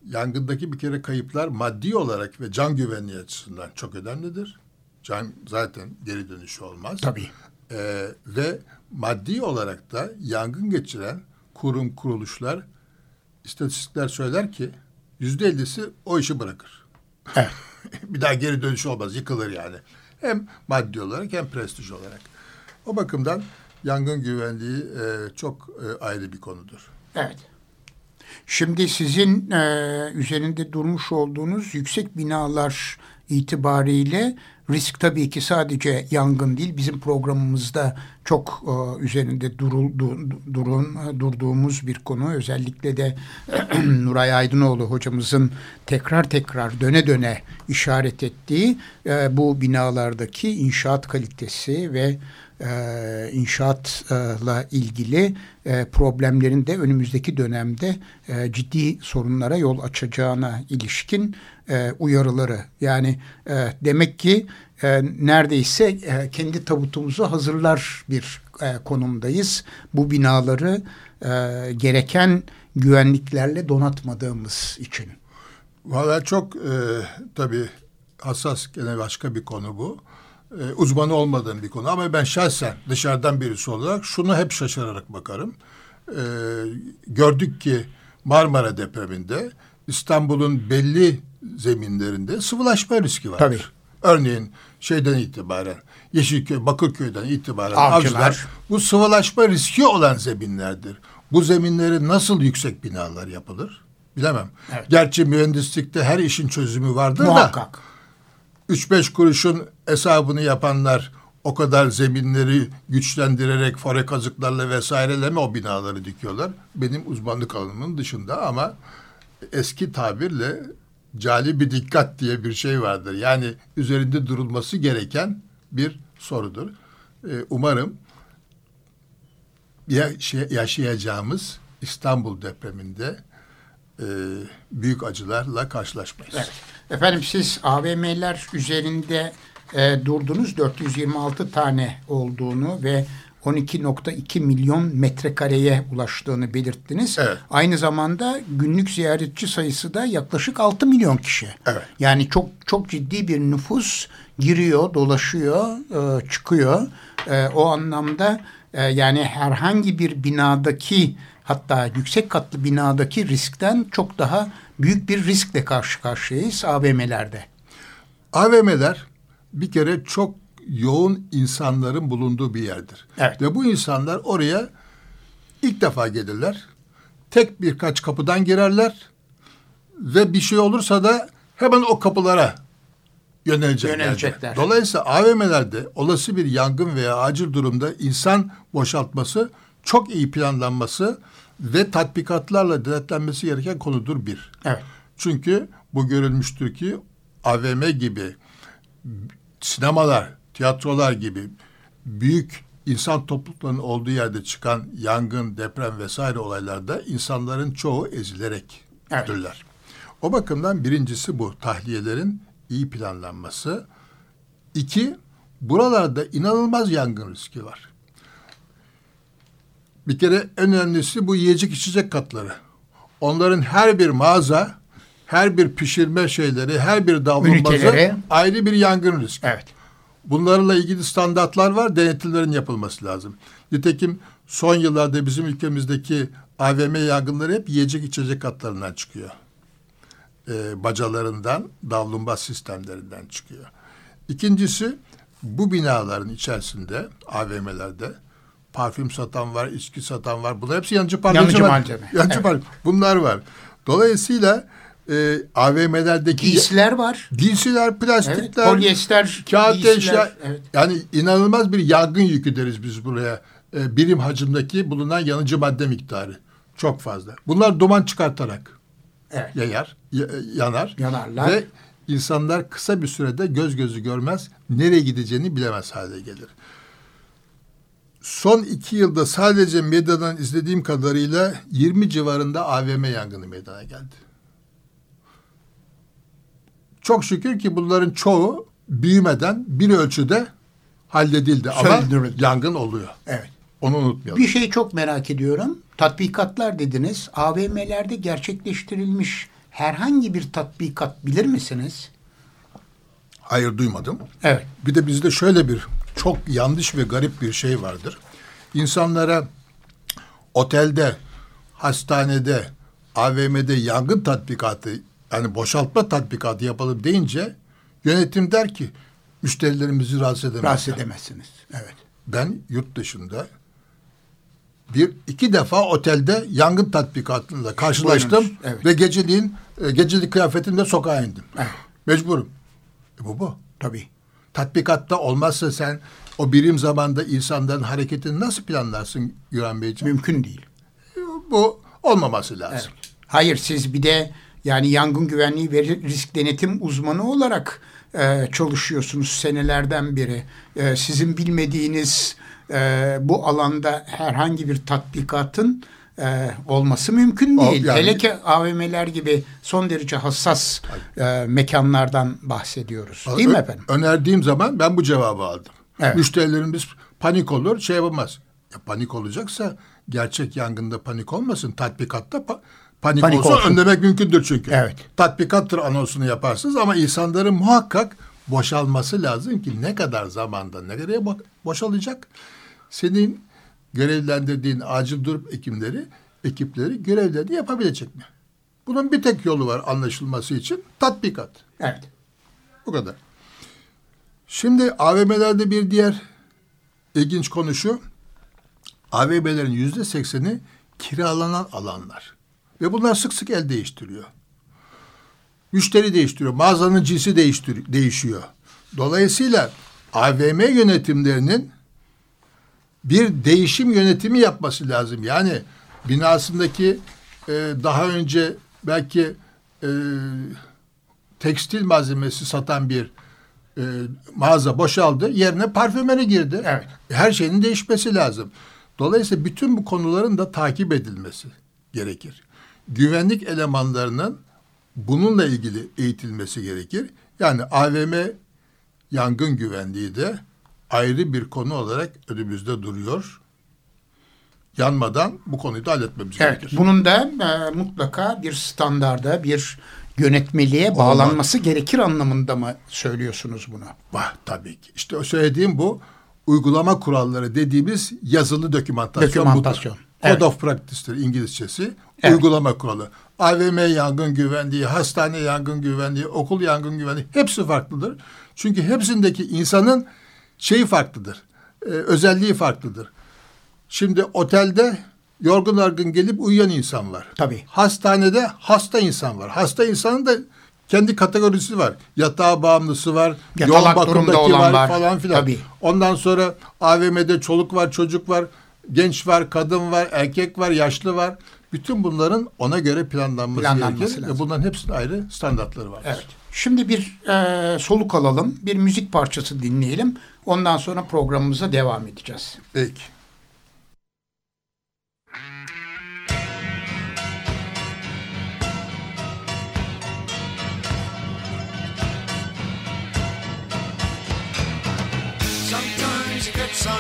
yangındaki bir kere kayıplar maddi olarak ve can güvenliği açısından çok önemlidir. Can zaten geri dönüşü olmaz. Tabii. Ee, ve maddi olarak da yangın geçiren kurum kuruluşlar istatistikler söyler ki yüzde ellisi o işi bırakır. Bir daha geri dönüş olmaz, yıkılır yani. Hem maddi olarak hem prestij olarak. O bakımdan yangın güvenliği e, çok e, ayrı bir konudur. Evet. Şimdi sizin e, üzerinde durmuş olduğunuz yüksek binalar itibariyle risk tabii ki sadece yangın değil. Bizim programımızda çok e, üzerinde duruldu, durun, durduğumuz bir konu. Özellikle de Nuray Aydınoğlu hocamızın tekrar tekrar döne döne işaret ettiği e, bu binalardaki inşaat kalitesi ve e, inşaatla ilgili e, problemlerin de önümüzdeki dönemde e, ciddi sorunlara yol açacağına ilişkin e, uyarıları. Yani e, demek ki e, neredeyse e, kendi tabutumuzu hazırlar bir e, konumdayız. Bu binaları e, gereken güvenliklerle donatmadığımız için. Valla çok e, tabii hassas gene başka bir konu bu. E, uzmanı olmadığım bir konu ama ben şahsen dışarıdan birisi olarak şunu hep şaşırarak bakarım. E, gördük ki Marmara depreminde İstanbul'un belli zeminlerinde sıvılaşma riski var. Tabii. Örneğin şeyden itibaren Yeşilköy, Bakırköy'den itibaren Avcılar. avcılar bu sıvılaşma riski olan zeminlerdir. Bu zeminleri nasıl yüksek binalar yapılır? Bilemem. Evet. Gerçi mühendislikte her işin çözümü vardır da Muhakkak. 3-5 kuruşun hesabını yapanlar o kadar zeminleri güçlendirerek fore kazıklarla vesaireyle mi o binaları dikiyorlar? Benim uzmanlık alanımın dışında ama eski tabirle cali bir dikkat diye bir şey vardır. Yani üzerinde durulması gereken bir sorudur. Ee, umarım şey- yaşayacağımız İstanbul depreminde e, büyük acılarla karşılaşmayız. Evet. Efendim siz AVM'ler üzerinde e, durdunuz 426 tane olduğunu ve 12.2 milyon metrekareye ulaştığını belirttiniz. Evet. Aynı zamanda günlük ziyaretçi sayısı da yaklaşık 6 milyon kişi. Evet. Yani çok çok ciddi bir nüfus giriyor, dolaşıyor, e, çıkıyor. E, o anlamda e, yani herhangi bir binadaki hatta yüksek katlı binadaki riskten çok daha büyük bir riskle karşı karşıyayız AVM'lerde. AVM'ler bir kere çok yoğun insanların bulunduğu bir yerdir. Evet. Ve bu insanlar oraya ilk defa gelirler. Tek birkaç kapıdan girerler ve bir şey olursa da hemen o kapılara yönelecekler. Yönelecekler. Dolayısıyla AVM'lerde olası bir yangın veya acil durumda insan boşaltması çok iyi planlanması ve tatbikatlarla denetlenmesi gereken konudur bir. Evet. Çünkü bu görülmüştür ki AVM gibi sinemalar, tiyatrolar gibi büyük insan topluluklarının olduğu yerde çıkan yangın, deprem vesaire olaylarda insanların çoğu ezilerek Evet. ölürler. O bakımdan birincisi bu tahliyelerin iyi planlanması. İki, buralarda inanılmaz yangın riski var. Bir kere en önemlisi bu yiyecek içecek katları. Onların her bir mağaza, her bir pişirme şeyleri, her bir davlumbazı ayrı bir yangın riski. Evet. Bunlarla ilgili standartlar var, denetimlerin yapılması lazım. Nitekim son yıllarda bizim ülkemizdeki AVM yangınları hep yiyecek içecek hatlarından çıkıyor. Ee, bacalarından, davlumbaz sistemlerinden çıkıyor. İkincisi, bu binaların içerisinde, AVM'lerde parfüm satan var, içki satan var. Bunlar hepsi yanıcı parçalar. Yanıcı malzeme. Yanıcı Evet. parça- Bunlar var. Dolayısıyla e, AVM'lerdeki Giysiler var. giysiler, Evet. plastikler, Polyester kağıt eşya Evet. yani inanılmaz bir yangın yükü deriz biz buraya. Ee, birim hacimdeki bulunan yanıcı madde miktarı çok fazla. Bunlar duman çıkartarak Evet. yayar, yanar. Yanarlar. Ve insanlar kısa bir sürede göz gözü görmez, nereye gideceğini bilemez hale gelir. son iki yılda sadece medyadan izlediğim kadarıyla 20 civarında AVM yangını meydana geldi. Çok şükür ki bunların çoğu büyümeden bir ölçüde halledildi ama yangın oluyor. Evet. Onu unutmayalım. Bir şeyi çok merak ediyorum. Tatbikatlar dediniz. AVM'lerde gerçekleştirilmiş herhangi bir tatbikat bilir misiniz? Hayır duymadım. Evet. Bir de bizde şöyle bir çok yanlış ve garip bir şey vardır. İnsanlara otelde, hastanede, AVM'de yangın tatbikatı yani boşaltma tatbikatı yapalım deyince yönetim der ki müşterilerimizi rahatsız edemezler. Rahatsız edemezsiniz. Evet. Ben yurt dışında bir iki defa otelde yangın tatbikatında karşılaştım Buyurunuz, evet. ve geceliğin e, gecelik kıyafetimle sokağa indim. Evet. Mecburum. E bu bu. Tabii. Tatbikatta olmazsa sen o birim zamanda insanların hareketini nasıl planlarsın Güven Beyciğim? Mümkün değil. Bu olmaması lazım. Hayır siz bir de yani yangın güvenliği ve risk denetim uzmanı olarak e, çalışıyorsunuz senelerden beri. E, sizin bilmediğiniz e, bu alanda herhangi bir tatbikatın e, olması mümkün O değil. yani- Hele ki AVM'ler gibi son derece hassas e, mekanlardan bahsediyoruz. Değil mi efendim? Önerdiğim zaman ben bu cevabı aldım. Evet. Müşterilerimiz panik olur, şey yapamaz. Ya panik olacaksa gerçek yangında panik olmasın. Tatbikatta pa- panik, Panik olsa olsun. önlemek mümkündür çünkü. Evet. Tatbikattır anonsunu yaparsınız ama insanların muhakkak boşalması lazım ki ne kadar zamanda nereye bo- boşalacak? Senin görevlendirdiğin acil durum ekimleri, ekipleri görevlerini yapabilecek mi? Bunun bir tek yolu var anlaşılması için tatbikat. Evet. Bu kadar. Şimdi AVM'lerde bir diğer ilginç konu şu. AVM'lerin yüzde sekseni kiralanan alanlar. Ve bunlar sık sık el değiştiriyor. Müşteri değiştiriyor. Mağazanın cinsi değiştir değişiyor. Dolayısıyla AVM yönetimlerinin bir değişim yönetimi yapması lazım. Yani binasındaki e, daha önce belki e, tekstil malzemesi satan bir e, mağaza boşaldı. Yerine parfümeri girdi. Evet. Her şeyin değişmesi lazım. Dolayısıyla bütün bu konuların da takip edilmesi gerekir. Güvenlik elemanlarının bununla ilgili eğitilmesi gerekir. Yani AVM yangın güvenliği de ayrı bir konu olarak önümüzde duruyor. Yanmadan bu konuyu da halletmemiz Evet, gerekir. bunun da e, mutlaka bir standarda, bir yönetmeliğe bağlanması gerekir anlamında mı söylüyorsunuz bunu? Bah, tabii ki. İşte söylediğim bu uygulama kuralları dediğimiz yazılı dokümantasyon. Dokümantasyon. budur. Evet. Code of Practice'tir İngilizcesi. Evet. Uygulama kuralı. AVM yangın güvenliği, hastane yangın güvenliği, okul yangın güvenliği hepsi farklıdır. Çünkü hepsindeki insanın şeyi farklıdır. Ee, özelliği farklıdır. Şimdi otelde yorgun argın gelip uyuyan insan var. Tabii. Hastanede hasta insan var. Hasta insanın da kendi kategorisi var. Yatağa bağımlısı var. Yatalak yoğun bakımdaki var, var. falan filan. Tabii. Ondan sonra AVM'de çoluk var, çocuk var, genç var, kadın var, erkek var, yaşlı var. Bütün bunların ona göre planlanması, Planlanması gerekir. lazım. Ve bunların hepsinin ayrı standartları var. Evet. Şimdi bir e, soluk alalım, bir müzik parçası dinleyelim. Ondan sonra programımıza devam edeceğiz. Peki. Sometimes you get so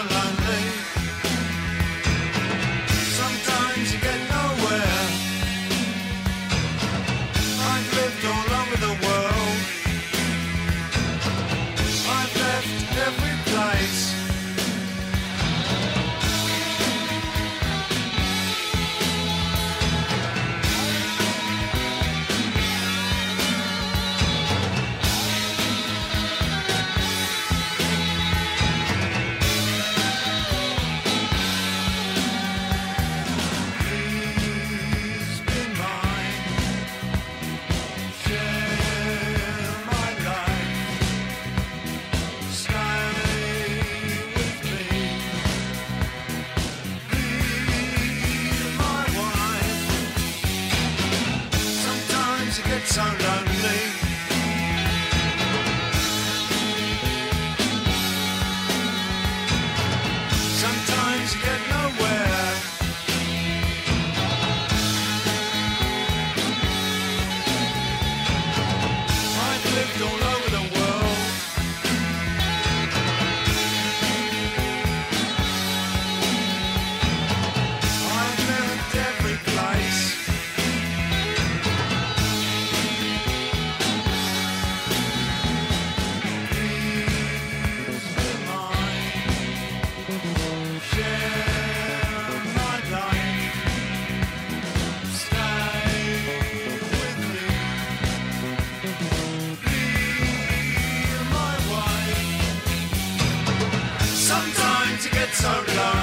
sounded.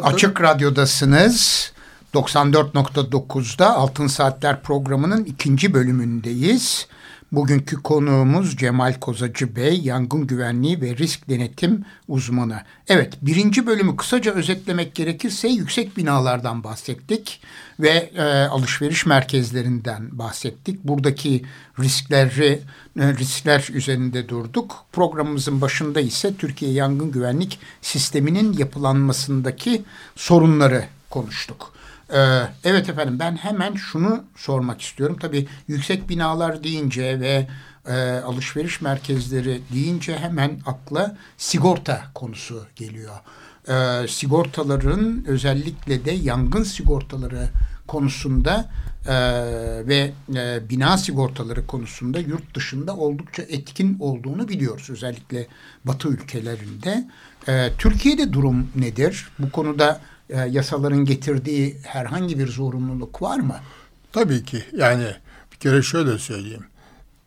Tabii- Açık Radyo'dasınız. 94.9'da Altın Saatler programının ikinci bölümündeyiz. Bugünkü konuğumuz Cemal Kozacı Bey, yangın güvenliği ve risk denetim uzmanı. Evet, birinci bölümü kısaca özetlemek gerekirse yüksek binalardan bahsettik ve e, alışveriş merkezlerinden bahsettik. Buradaki riskleri e, riskler üzerinde durduk. Programımızın başında ise Türkiye Yangın Güvenlik Sistemi'nin yapılanmasındaki sorunları konuştuk. Ee, evet efendim ben hemen şunu sormak istiyorum. Tabii yüksek binalar deyince ve e, alışveriş merkezleri deyince hemen akla sigorta konusu geliyor. Ee, sigortaların özellikle de yangın sigortaları konusunda e, ve e, bina sigortaları konusunda yurt dışında oldukça etkin olduğunu biliyoruz. Özellikle Batı ülkelerinde. E, Türkiye'de durum nedir? Bu konuda e, yasaların getirdiği herhangi bir zorunluluk var mı? Tabii ki. Yani bir kere şöyle söyleyeyim.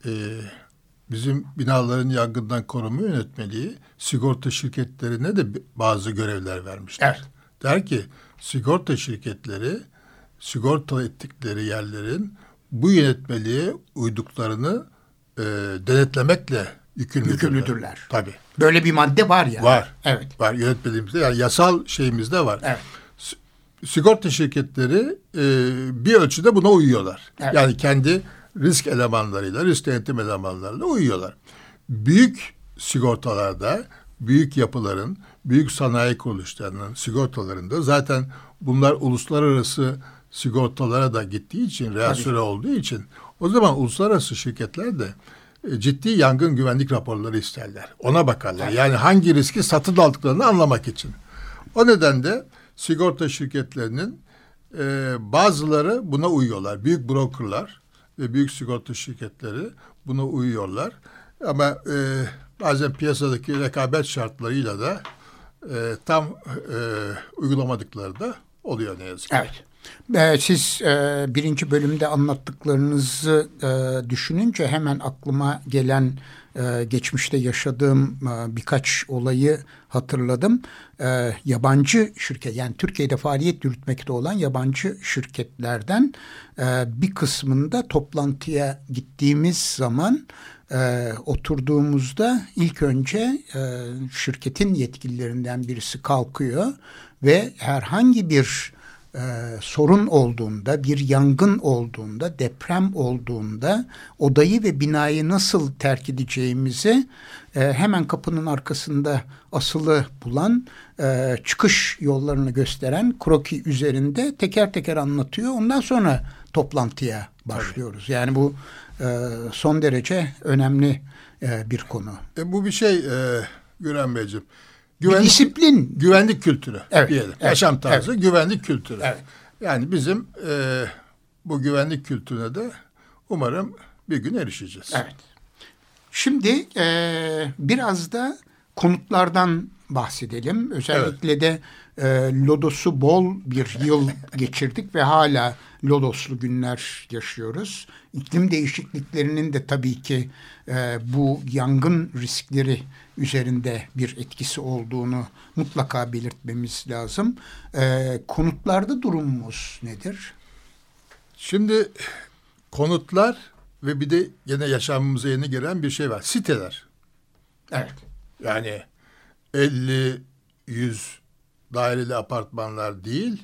Ee, bizim binaların yangından koruma yönetmeliği sigorta şirketlerine de bazı görevler vermişler. Evet. Der ki sigorta şirketleri sigorta ettikleri yerlerin bu yönetmeliğe uyduklarını e, denetlemekle yükümlüdürler. Yükümlüdürler. Tabii. Böyle bir madde var yani. Var. Evet. Var yönetmeliğimizde yani yasal şeyimizde var. Evet. S- Sigorta şirketleri e, bir ölçüde buna uyuyorlar. Evet. Yani kendi risk elemanlarıyla, risk denetim elemanlarıyla uyuyorlar. Büyük sigortalarda, büyük yapıların, büyük sanayi kuruluşlarının sigortalarında zaten bunlar uluslararası sigortalara da gittiği için, reaksiyona olduğu için o zaman uluslararası şirketler de ciddi yangın güvenlik raporları isterler. Ona bakarlar. Yani hangi riski satın aldıklarını anlamak için. O nedenle sigorta şirketlerinin e, bazıları buna uyuyorlar. Büyük brokerlar ve büyük sigorta şirketleri buna uyuyorlar. Ama e, bazen piyasadaki rekabet şartlarıyla da e, tam e, uygulamadıkları da oluyor ne yazık ki. Evet. Ee, Siz e, birinci bölümde anlattıklarınızı e, düşününce hemen aklıma gelen e, geçmişte yaşadığım birkaç olayı hatırladım. Yabancı şirket yani Türkiye'de faaliyet yürütmekte olan yabancı şirketlerden bir kısmında toplantıya gittiğimiz zaman oturduğumuzda ilk önce şirketin yetkililerinden birisi kalkıyor ve herhangi bir e, sorun olduğunda, bir yangın olduğunda, deprem olduğunda odayı ve binayı nasıl terk edeceğimizi e, hemen kapının arkasında asılı bulan, e, çıkış yollarını gösteren kroki üzerinde teker teker anlatıyor. Ondan sonra toplantıya başlıyoruz. Yani bu e, son derece önemli e, bir konu. E, bu bir şey e, Güren Beyciğim. Bir Güvenlik, disiplin. güvenlik kültürü Evet, diyelim. evet, Yaşam tarzı, güvenlik kültürü. Evet. Yani bizim e, bu güvenlik kültürüne de umarım bir gün erişeceğiz. Evet. Şimdi e, biraz da konutlardan bahsedelim. Özellikle de e, lodosu bol bir yıl geçirdik ve hala lodoslu günler yaşıyoruz. İklim değişikliklerinin de tabii ki e, bu yangın riskleri üzerinde bir etkisi olduğunu mutlaka belirtmemiz lazım. E, konutlarda durumumuz nedir? Şimdi konutlar ve bir de yine yaşamımıza yeni gelen bir şey var. Siteler. Evet. Yani 50 100 daireli apartmanlar değil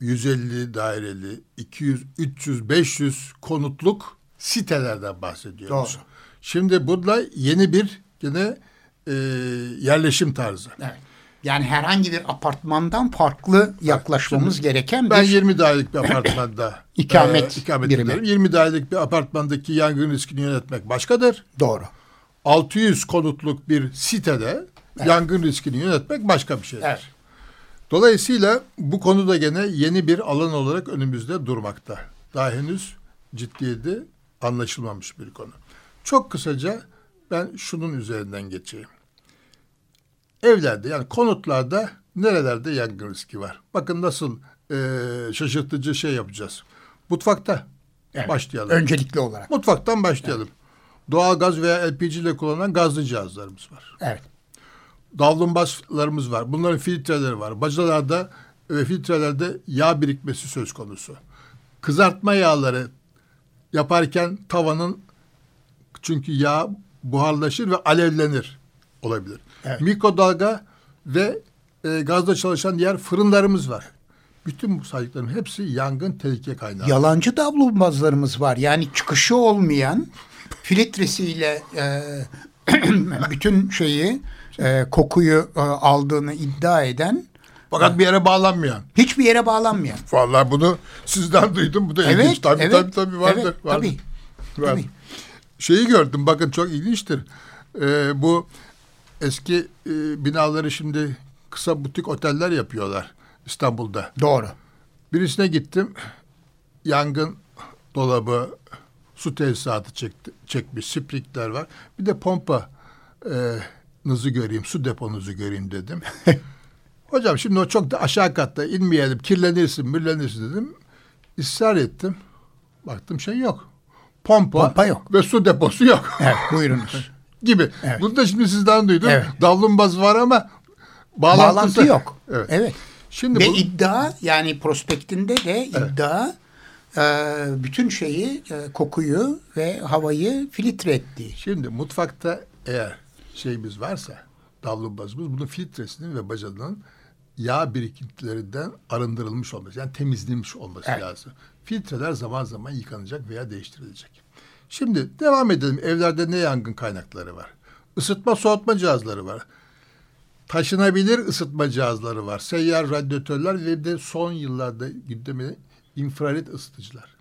150 daireli 200 300 500 konutluk sitelerden bahsediyoruz. Doğru. Şimdi burada yeni bir yine e, yerleşim tarzı. Evet. Yani herhangi bir apartmandan farklı yaklaşmamız gereken bir Ben 20 dairelik bir apartmanda İkamet e, ikamet birimi. ederim. 20 dairelik bir apartmandaki yangın riskini yönetmek başkadır. doğru. 600 konutluk bir sitede yangın riskini yönetmek başka bir şeydir. Evet. Dolayısıyla bu konuda gene yeni bir alan olarak önümüzde durmakta. Daha henüz ciddiyeti anlaşılmamış bir konu. Çok kısaca ben şunun üzerinden geçeyim. Evlerde yani konutlarda nerelerde yangın riski var? Bakın nasıl e, şaşırtıcı şey yapacağız. Mutfakta Evet. başlayalım. Öncelikli olarak. Mutfaktan başlayalım. Doğal gaz veya LPG ile kullanılan gazlı cihazlarımız var. Evet. Davlumbazlarımız var. Bunların filtreleri var. Bacalarda ve filtrelerde yağ birikmesi söz konusu. Kızartma yağları yaparken tavanın çünkü yağ buharlaşır ve alevlenir olabilir. Evet. Mikrodalga ve e, gazda çalışan diğer fırınlarımız var. Bütün bu saydıklarım hepsi yangın tehlike kaynağı. Yalancı davlumbazlarımız var. Yani çıkışı olmayan filtresiyle e, bütün şeyi e, kokuyu e, aldığını iddia eden Fakat bir yere bağlanmayan. hiçbir yere bağlanmayan. Vallahi bunu sizden duydum. Bu da ilginç. Evet, Tabii evet, tabii tabii vardır. evet, vardır. tabii, Vardır. tabii. Şeyi gördüm bakın çok ilginçtir. Ee, bu eski e, binaları şimdi kısa butik oteller yapıyorlar İstanbul'da. Doğru. Birisine gittim. Yangın dolabı, su tesisatı çekti, çekmiş, sprikler var. Bir de pompa e, nızı göreyim, su deponuzu göreyim dedim. Hocam şimdi o çok da aşağı katta inmeyelim, kirlenirsin, mürlenirsin dedim. Israr ettim. Baktım şey yok. Pompa, Pompa yok. ve su deposu yok. Evet buyurunuz. gibi. Evet. Bunu da şimdi sizden duydum. Evet. Davlumbaz var ama bağlantısı Bağlantı yok. Evet. Evet. Şimdi Ve bu, iddia yani prospektinde de iddia e, bütün şeyi e, kokuyu ve havayı filtre ettiği. Şimdi mutfakta eğer şeyimiz varsa davlumbazımız bunun filtresinin ve bacanının yağ birikintilerinden arındırılmış olması yani temizlenmiş olması Evet. lazım. Filtreler zaman zaman yıkanacak veya değiştirilecek. Şimdi devam edelim. Evlerde ne yangın kaynakları var? Isıtma soğutma cihazları var. Taşınabilir ısıtma cihazları var. Seyyar radyatörler ve de son yıllarda gündemine infrared ısıtıcılar.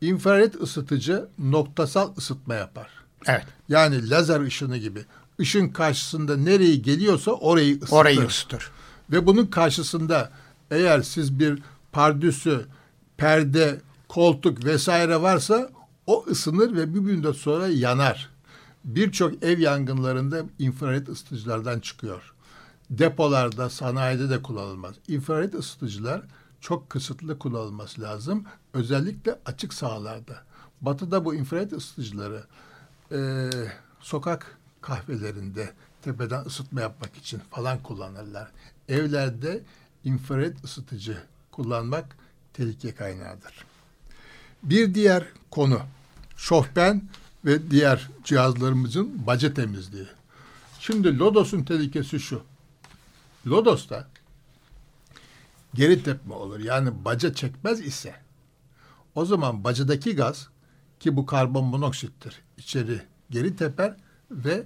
İnfrared ısıtıcı noktasal ısıtma yapar. Evet. Yani lazer ışını gibi. Işın karşısında nereyi geliyorsa orayı ısıtır. Orayı ısıtır. Ve bunun karşısında eğer siz bir pardüsü, perde, koltuk vesaire varsa o ısınır ve bir müddet sonra yanar. Birçok ev yangınlarında infrared ısıtıcılardan çıkıyor. Depolarda, sanayide de kullanılmaz. İnfrared ısıtıcılar çok kısıtlı kullanılması lazım. Özellikle açık sahalarda. Batı'da bu infrared ısıtıcıları eee, sokak kahvelerinde tepeden ısıtma yapmak için falan kullanırlar. Evlerde infrared ısıtıcı kullanmak tehlike kaynağıdır. Bir diğer konu şofben ve diğer cihazlarımızın baca temizliği. Şimdi Lodos'un tehlikesi şu. Lodos'ta geri tepme olur. Yani baca çekmez ise o zaman bacadaki gaz ki bu karbon monoksittir. içeri geri teper ve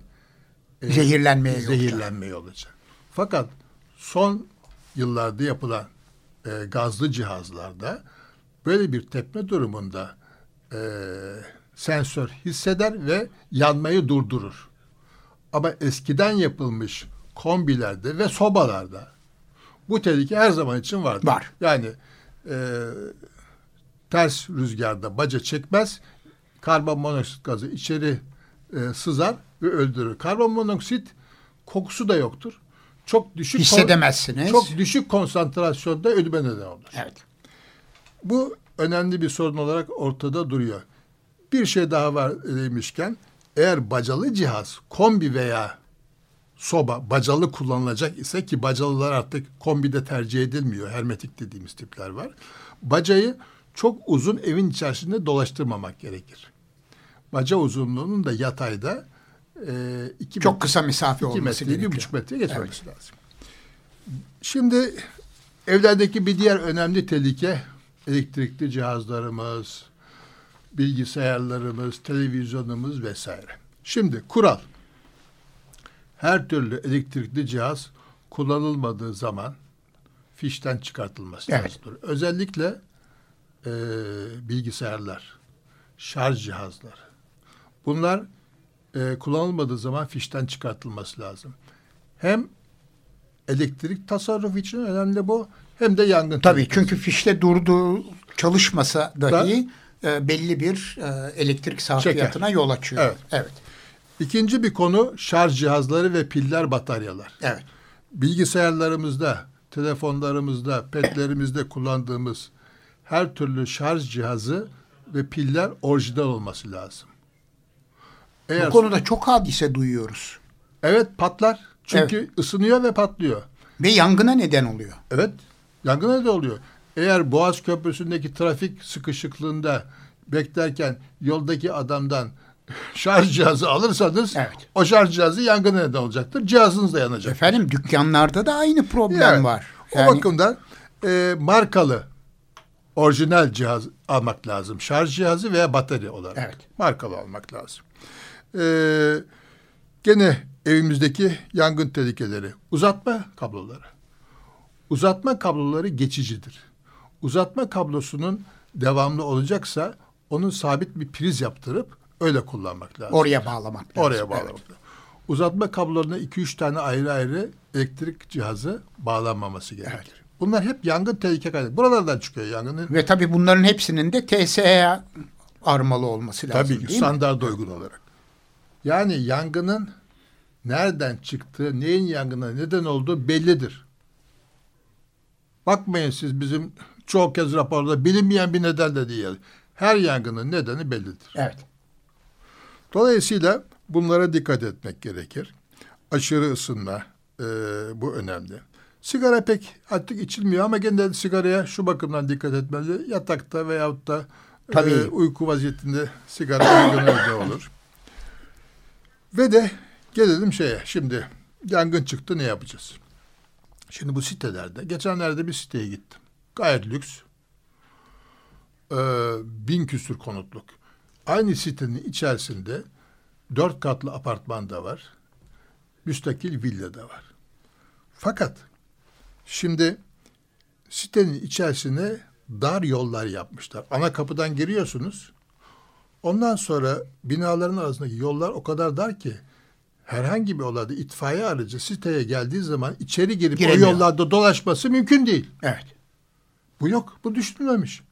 e, Zehirlenmeye zehirlenmeye yol açar. Fakat son yıllarda yapılan e, gazlı cihazlarda böyle bir tepme durumunda e, sensör hisseder ve yanmayı durdurur. Ama eskiden yapılmış kombilerde ve sobalarda bu tehlike her zaman için vardır. Var. Yani e, ters rüzgarda baca çekmez, karbon monoksit gazı içeri e, sızar ve öldürür. Karbon monoksit kokusu da yoktur. Çok düşük Hissedemezsiniz. çok düşük konsantrasyonda ölüme neden olur. Evet. Bu önemli bir sorun olarak ortada duruyor. Bir şey daha var demişken eğer bacalı cihaz kombi veya soba bacalı kullanılacak ise ki bacalılar artık kombide tercih edilmiyor. Hermetik dediğimiz tipler var. Bacayı çok uzun evin içerisinde dolaştırmamak gerekir. Baca uzunluğunun da yatayda e, iki Çok kısa mesafe 2 olması metre, gerekiyor. bir buçuk metre geçmemesi lazım. Şimdi evlerdeki bir diğer önemli tehlike elektrikli cihazlarımız, bilgisayarlarımız, televizyonumuz vesaire. Şimdi kural. Her türlü elektrikli cihaz kullanılmadığı zaman fişten çıkartılması Evet. lazımdır. Özellikle e, bilgisayarlar, şarj cihazları. Bunlar e, kullanılmadığı zaman fişten çıkartılması lazım. Hem elektrik tasarrufu için önemli bu hem de yangın Tabii tehlikesi. çünkü fişte durduğu çalışmasa dahi e, belli bir e, elektrik sarfiyatına yol açıyor. Evet. Evet. İkinci bir konu şarj cihazları ve piller bataryalar. Evet. Bilgisayarlarımızda, telefonlarımızda, petlerimizde kullandığımız her türlü şarj cihazı ve piller orijinal olması lazım. Eğer Bu konuda çok hadise duyuyoruz. evet patlar çünkü ısınıyor ve patlıyor. Ve yangına neden oluyor. Evet. Yangın da oluyor. Eğer Boğaz Köprüsü'ndeki trafik sıkışıklığında beklerken yoldaki adamdan şarj cihazı alırsanız Evet. o şarj cihazı yangına neden olacaktır. Cihazınız da yanacak. Efendim dükkanlarda da aynı problem Evet. var. O bakımdan e, markalı orijinal cihaz almak lazım. Şarj cihazı veya batarya olarak. Evet. Markalı almak lazım. E, gene evimizdeki yangın tehlikeleri. Uzatma kabloları. Uzatma kabloları geçicidir. Uzatma kablosunun devamlı olacaksa onun sabit bir priz yaptırıp öyle kullanmak lazım. oraya bağlamak lazım. Oraya bağlamak lazım. Uzatma kablolarına 2-3 tane ayrı ayrı elektrik cihazı bağlanmaması gerekir. Bunlar hep yangın tehlike kaynağı. Buralardan çıkıyor yangının. Ve tabii bunların hepsinin de TSE armalı olması lazım Tabii ki standarda uygun olarak. Yani yangının nereden çıktığı, neyin yangına neden olduğu bellidir. Bakmayın siz bizim çoğu kez raporda bilinmeyen bir neden de değil. Her yangının nedeni bellidir. Evet. Dolayısıyla bunlara dikkat etmek gerekir. Aşırı ısınma e, bu önemli. Sigara pek artık içilmiyor ama gene sigaraya şu bakımdan dikkat etmeli. Yatakta veyahut da Tabii. e, uyku vaziyetinde sigara yangınlarda olur. Ve de gelelim şeye. Şimdi yangın çıktı ne yapacağız? Şimdi bu sitelerde, geçenlerde bir siteye gittim. Gayet lüks. Ee, bin küsür konutluk. Aynı sitenin içerisinde dört katlı apartman da var. Müstakil villa da var. Fakat şimdi sitenin içerisine dar yollar yapmışlar. Ana kapıdan giriyorsunuz. Ondan sonra binaların arasındaki yollar o kadar dar ki herhangi bir olayda itfaiye aracı siteye geldiği zaman içeri girip Giremiyor. o yollarda dolaşması mümkün değil. Evet. Bu yok. Bu düşünülmemiş.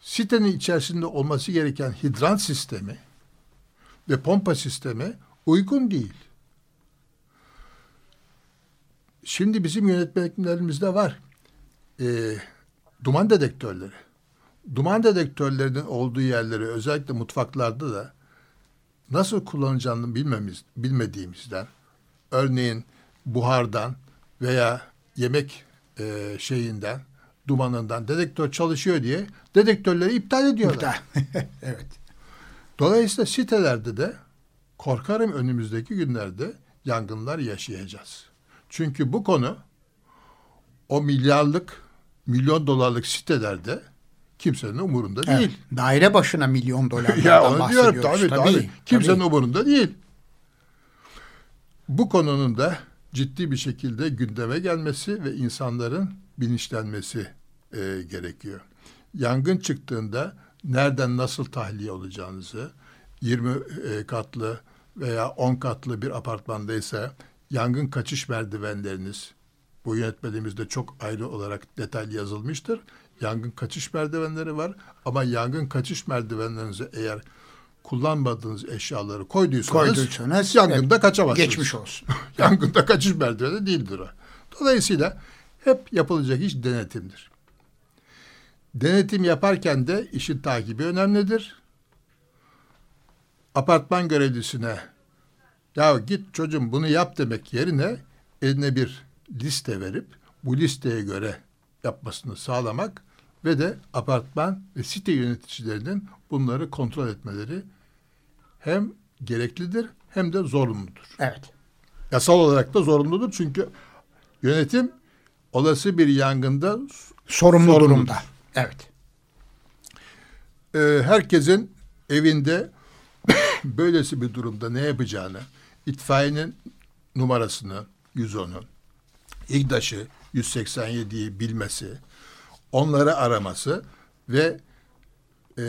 Sitenin içerisinde olması gereken hidran sistemi ve pompa sistemi uygun değil. Şimdi bizim yönetmenlerimizde var. Ee, duman dedektörleri. Duman dedektörlerinin olduğu yerleri özellikle mutfaklarda da nasıl kullanacağını bilmemiz, bilmediğimizden örneğin buhardan veya yemek e, şeyinden dumanından dedektör çalışıyor diye dedektörleri iptal ediyorlar. evet. Dolayısıyla sitelerde de korkarım önümüzdeki günlerde yangınlar yaşayacağız. Çünkü bu konu o milyarlık, milyon dolarlık sitelerde kimsenin umurunda Evet. değil. Daire başına milyon dolarlardan Ya onu diyorum bahsediyoruz. tabii, tabii Kimsenin tabii. umurunda değil. Bu konunun da ciddi bir şekilde gündeme gelmesi ve insanların bilinçlenmesi e, gerekiyor. Yangın çıktığında nereden nasıl tahliye olacağınızı 20 e, katlı veya 10 katlı bir apartmandaysa yangın kaçış merdivenleriniz bu yönetmeliğimizde çok ayrı olarak detaylı yazılmıştır. Yangın kaçış merdivenleri var ama yangın kaçış merdivenlerinize eğer kullanmadığınız eşyaları koyduysanız, Koyduysanız, yangında evet, kaçamazsınız. Geçmiş olsun. Yangında kaçış merdiveni değildir o. Dolayısıyla hep yapılacak iş denetimdir. Denetim yaparken de işin takibi önemlidir. Apartman görevlisine ya git çocuğum bunu yap demek yerine eline bir liste verip bu listeye göre yapmasını sağlamak ve de apartman ve site yöneticilerinin bunları kontrol etmeleri hem gereklidir hem de zorunludur. Evet. Yasal olarak da zorunludur çünkü yönetim olası bir yangında Sorumlu Sorumludur. durumda. Evet. e, herkesin evinde böylesi bir durumda ne yapacağını, itfaiyenin numarasını 110'u, İGDAŞ'ı 187'yi bilmesi, onları araması ve e,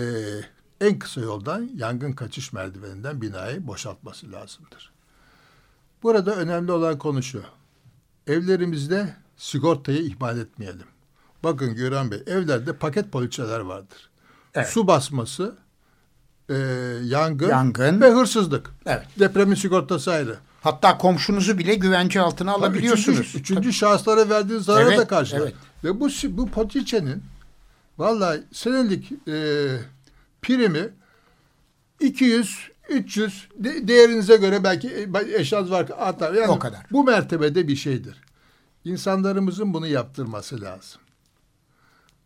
en kısa yoldan yangın kaçış merdiveninden binayı boşaltması lazımdır. Burada önemli olan konu şu. Evlerimizde sigortayı ihmal etmeyelim. Bakın Gören Bey, evlerde paket poliçeler vardır. Evet. Su basması, e, yangın, Yangın. ve hırsızlık. Evet. Depremin sigortası ayrı. Hatta komşunuzu bile güvence altına alabiliyorsunuz. Üçüncü, üçüncü şahıslara verdiği zararı Evet, da karşılar. evet. Ve bu bu poliçenin vallahi senelik e, primi 200 300 de- değerinize göre belki e, eşyaz var artar. Yani O kadar. Bu mertebede bir şeydir. İnsanlarımızın bunu yaptırması lazım.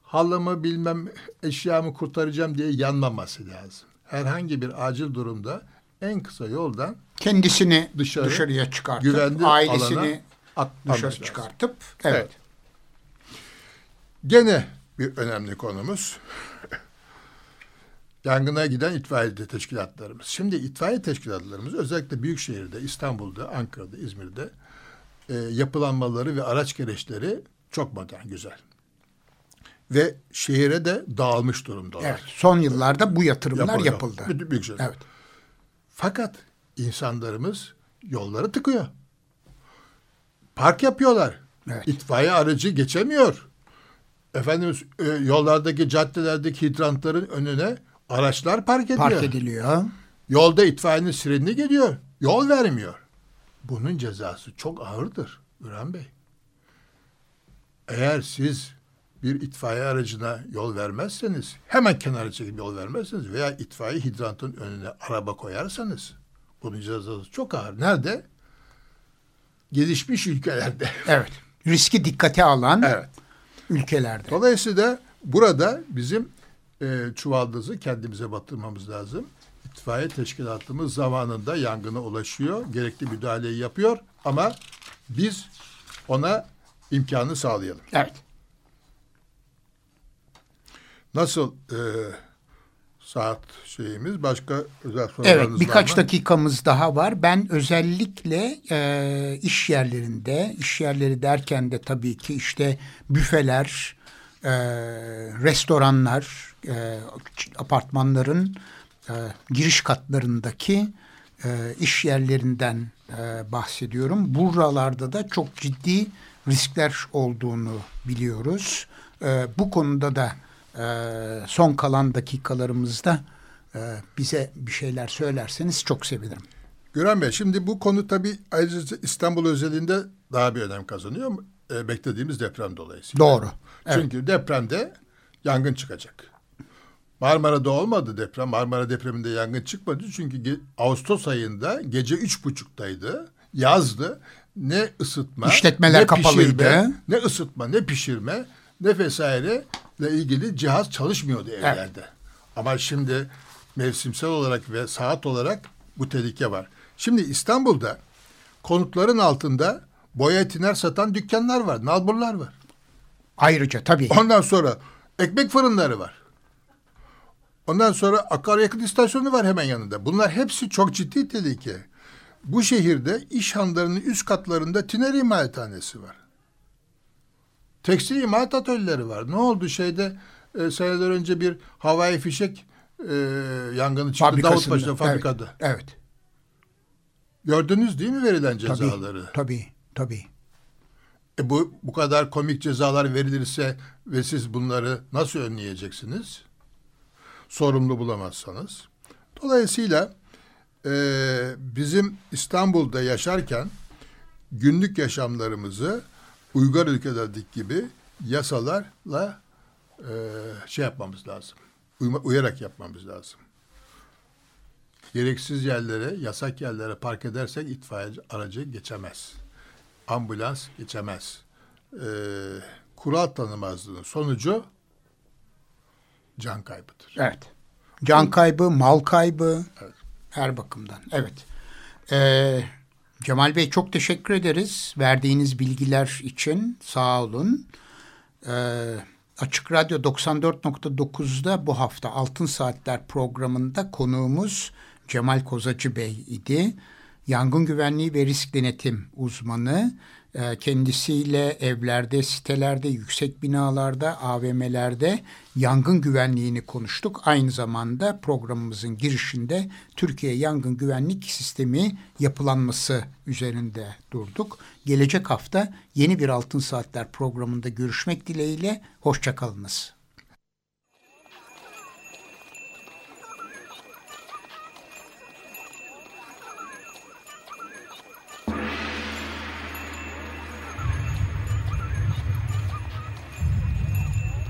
Halımı bilmem eşyamı kurtaracağım diye yanmaması lazım. Herhangi bir acil durumda en kısa yoldan Kendisini Dışarı, dışarıya çıkartıp güvenli ailesini at- dışarı çıkartıp evet. Evet. Gene bir önemli konumuz yangına giden itfaiye teşkilatlarımız. Şimdi itfaiye teşkilatlarımız özellikle büyük şehirde, İstanbul'da, Ankara'da, İzmir'de e, yapılanmaları ve araç gereçleri çok modern, güzel. Ve şehire de dağılmış durumdalar. Evet. Son yıllarda bu yatırımlar Yapıldı. yapıldı. Büyük şehir. Evet. Fakat insanlarımız yolları tıkıyor. Park yapıyorlar. Evet. İtfaiye aracı geçemiyor. Efendim e, yollardaki caddelerdeki hidrantların önüne araçlar park ediyor. Park ediliyor. Yolda itfaiyenin sirenini geliyor. Yol vermiyor. Bunun cezası çok ağırdır Ürhan Bey. Eğer siz bir itfaiye aracına yol vermezseniz, hemen kenara çekip yol vermezseniz veya itfaiye hidrantın önüne araba koyarsanız bunun cezası çok ağır. Nerede? Gelişmiş ülkelerde. Evet. Riski dikkate alan Evet. ülkelerde. Dolayısıyla burada bizim e, çuvaldızı kendimize batırmamız lazım. İtfaiye teşkilatımız zamanında yangına ulaşıyor, gerekli müdahaleyi yapıyor ama biz ona imkanı sağlayalım. Evet. Nasıl e, saat şeyimiz başka özel sorularınız Evet birkaç var mı? dakikamız daha var. Ben özellikle e, iş yerlerinde, iş yerleri derken de tabii ki işte büfeler, e, restoranlar, e, apartmanların e, giriş katlarındaki e, iş yerlerinden e, bahsediyorum. Buralarda da çok ciddi riskler olduğunu biliyoruz. E, bu konuda da e, son kalan dakikalarımızda e, bize bir şeyler söylerseniz çok sevinirim. Güren Bey şimdi bu konu tabii ayrıca İstanbul özelinde daha bir önem kazanıyor. E, beklediğimiz deprem dolayısıyla. Doğru. Evet. Çünkü depremde yangın çıkacak. Marmara'da olmadı deprem. Marmara depreminde yangın çıkmadı. Çünkü Ağustos ayında gece üç buçuktaydı. Yazdı. Ne ısıtma, İşletmeler ne kapalıydı. pişirme, ne ısıtma, ne pişirme, ne vesaire ilgili cihaz çalışmıyordu evlerde. Ama şimdi mevsimsel olarak ve saat olarak bu tehlike var. Şimdi İstanbul'da konutların altında boya tiner satan dükkanlar var, nalburlar var. Ayrıca tabii. Ondan sonra ekmek fırınları var. Ondan sonra akaryakıt istasyonu var hemen yanında. Bunlar hepsi çok ciddi tehlike. Bu şehirde iş hanlarının üst katlarında tiner imalathanesi var. Tekstil imalat atölyeleri var. Ne oldu şeyde e, seneler önce bir havai fişek e, yangını çıktı. Davutpaşa fabrikada. Evet. evet. Gördünüz değil mi verilen Tabii. cezaları? Tabii. Tabii. E bu bu kadar komik cezalar verilirse ve siz bunları nasıl önleyeceksiniz? Sorumlu bulamazsanız. Dolayısıyla e, bizim İstanbul'da yaşarken günlük yaşamlarımızı uygar ülkelerdeki gibi yasalarla e, şey yapmamız lazım. Uyma, uyarak yapmamız lazım. Gereksiz yerlere, yasak yerlere park edersek itfaiye aracı geçemez ambulans geçemez. Ee, kural tanımazlığının sonucu can kaybıdır. Evet. Can kaybı, mal kaybı. Her bakımdan. Evet. Ee, Cemal Bey çok teşekkür ederiz. Verdiğiniz bilgiler için sağ olun. Ee, Açık Radyo 94.9'da bu hafta Altın Saatler programında konuğumuz Cemal Kozacı Bey idi. Yangın güvenliği ve risk denetim uzmanı. Ee, kendisiyle evlerde, sitelerde, yüksek binalarda, AVM'lerde yangın güvenliğini konuştuk. Aynı zamanda programımızın girişinde Türkiye Yangın Güvenlik Sistemi yapılanması üzerinde durduk. Gelecek hafta yeni bir Altın Saatler programında görüşmek dileğiyle. Hoşçakalınız.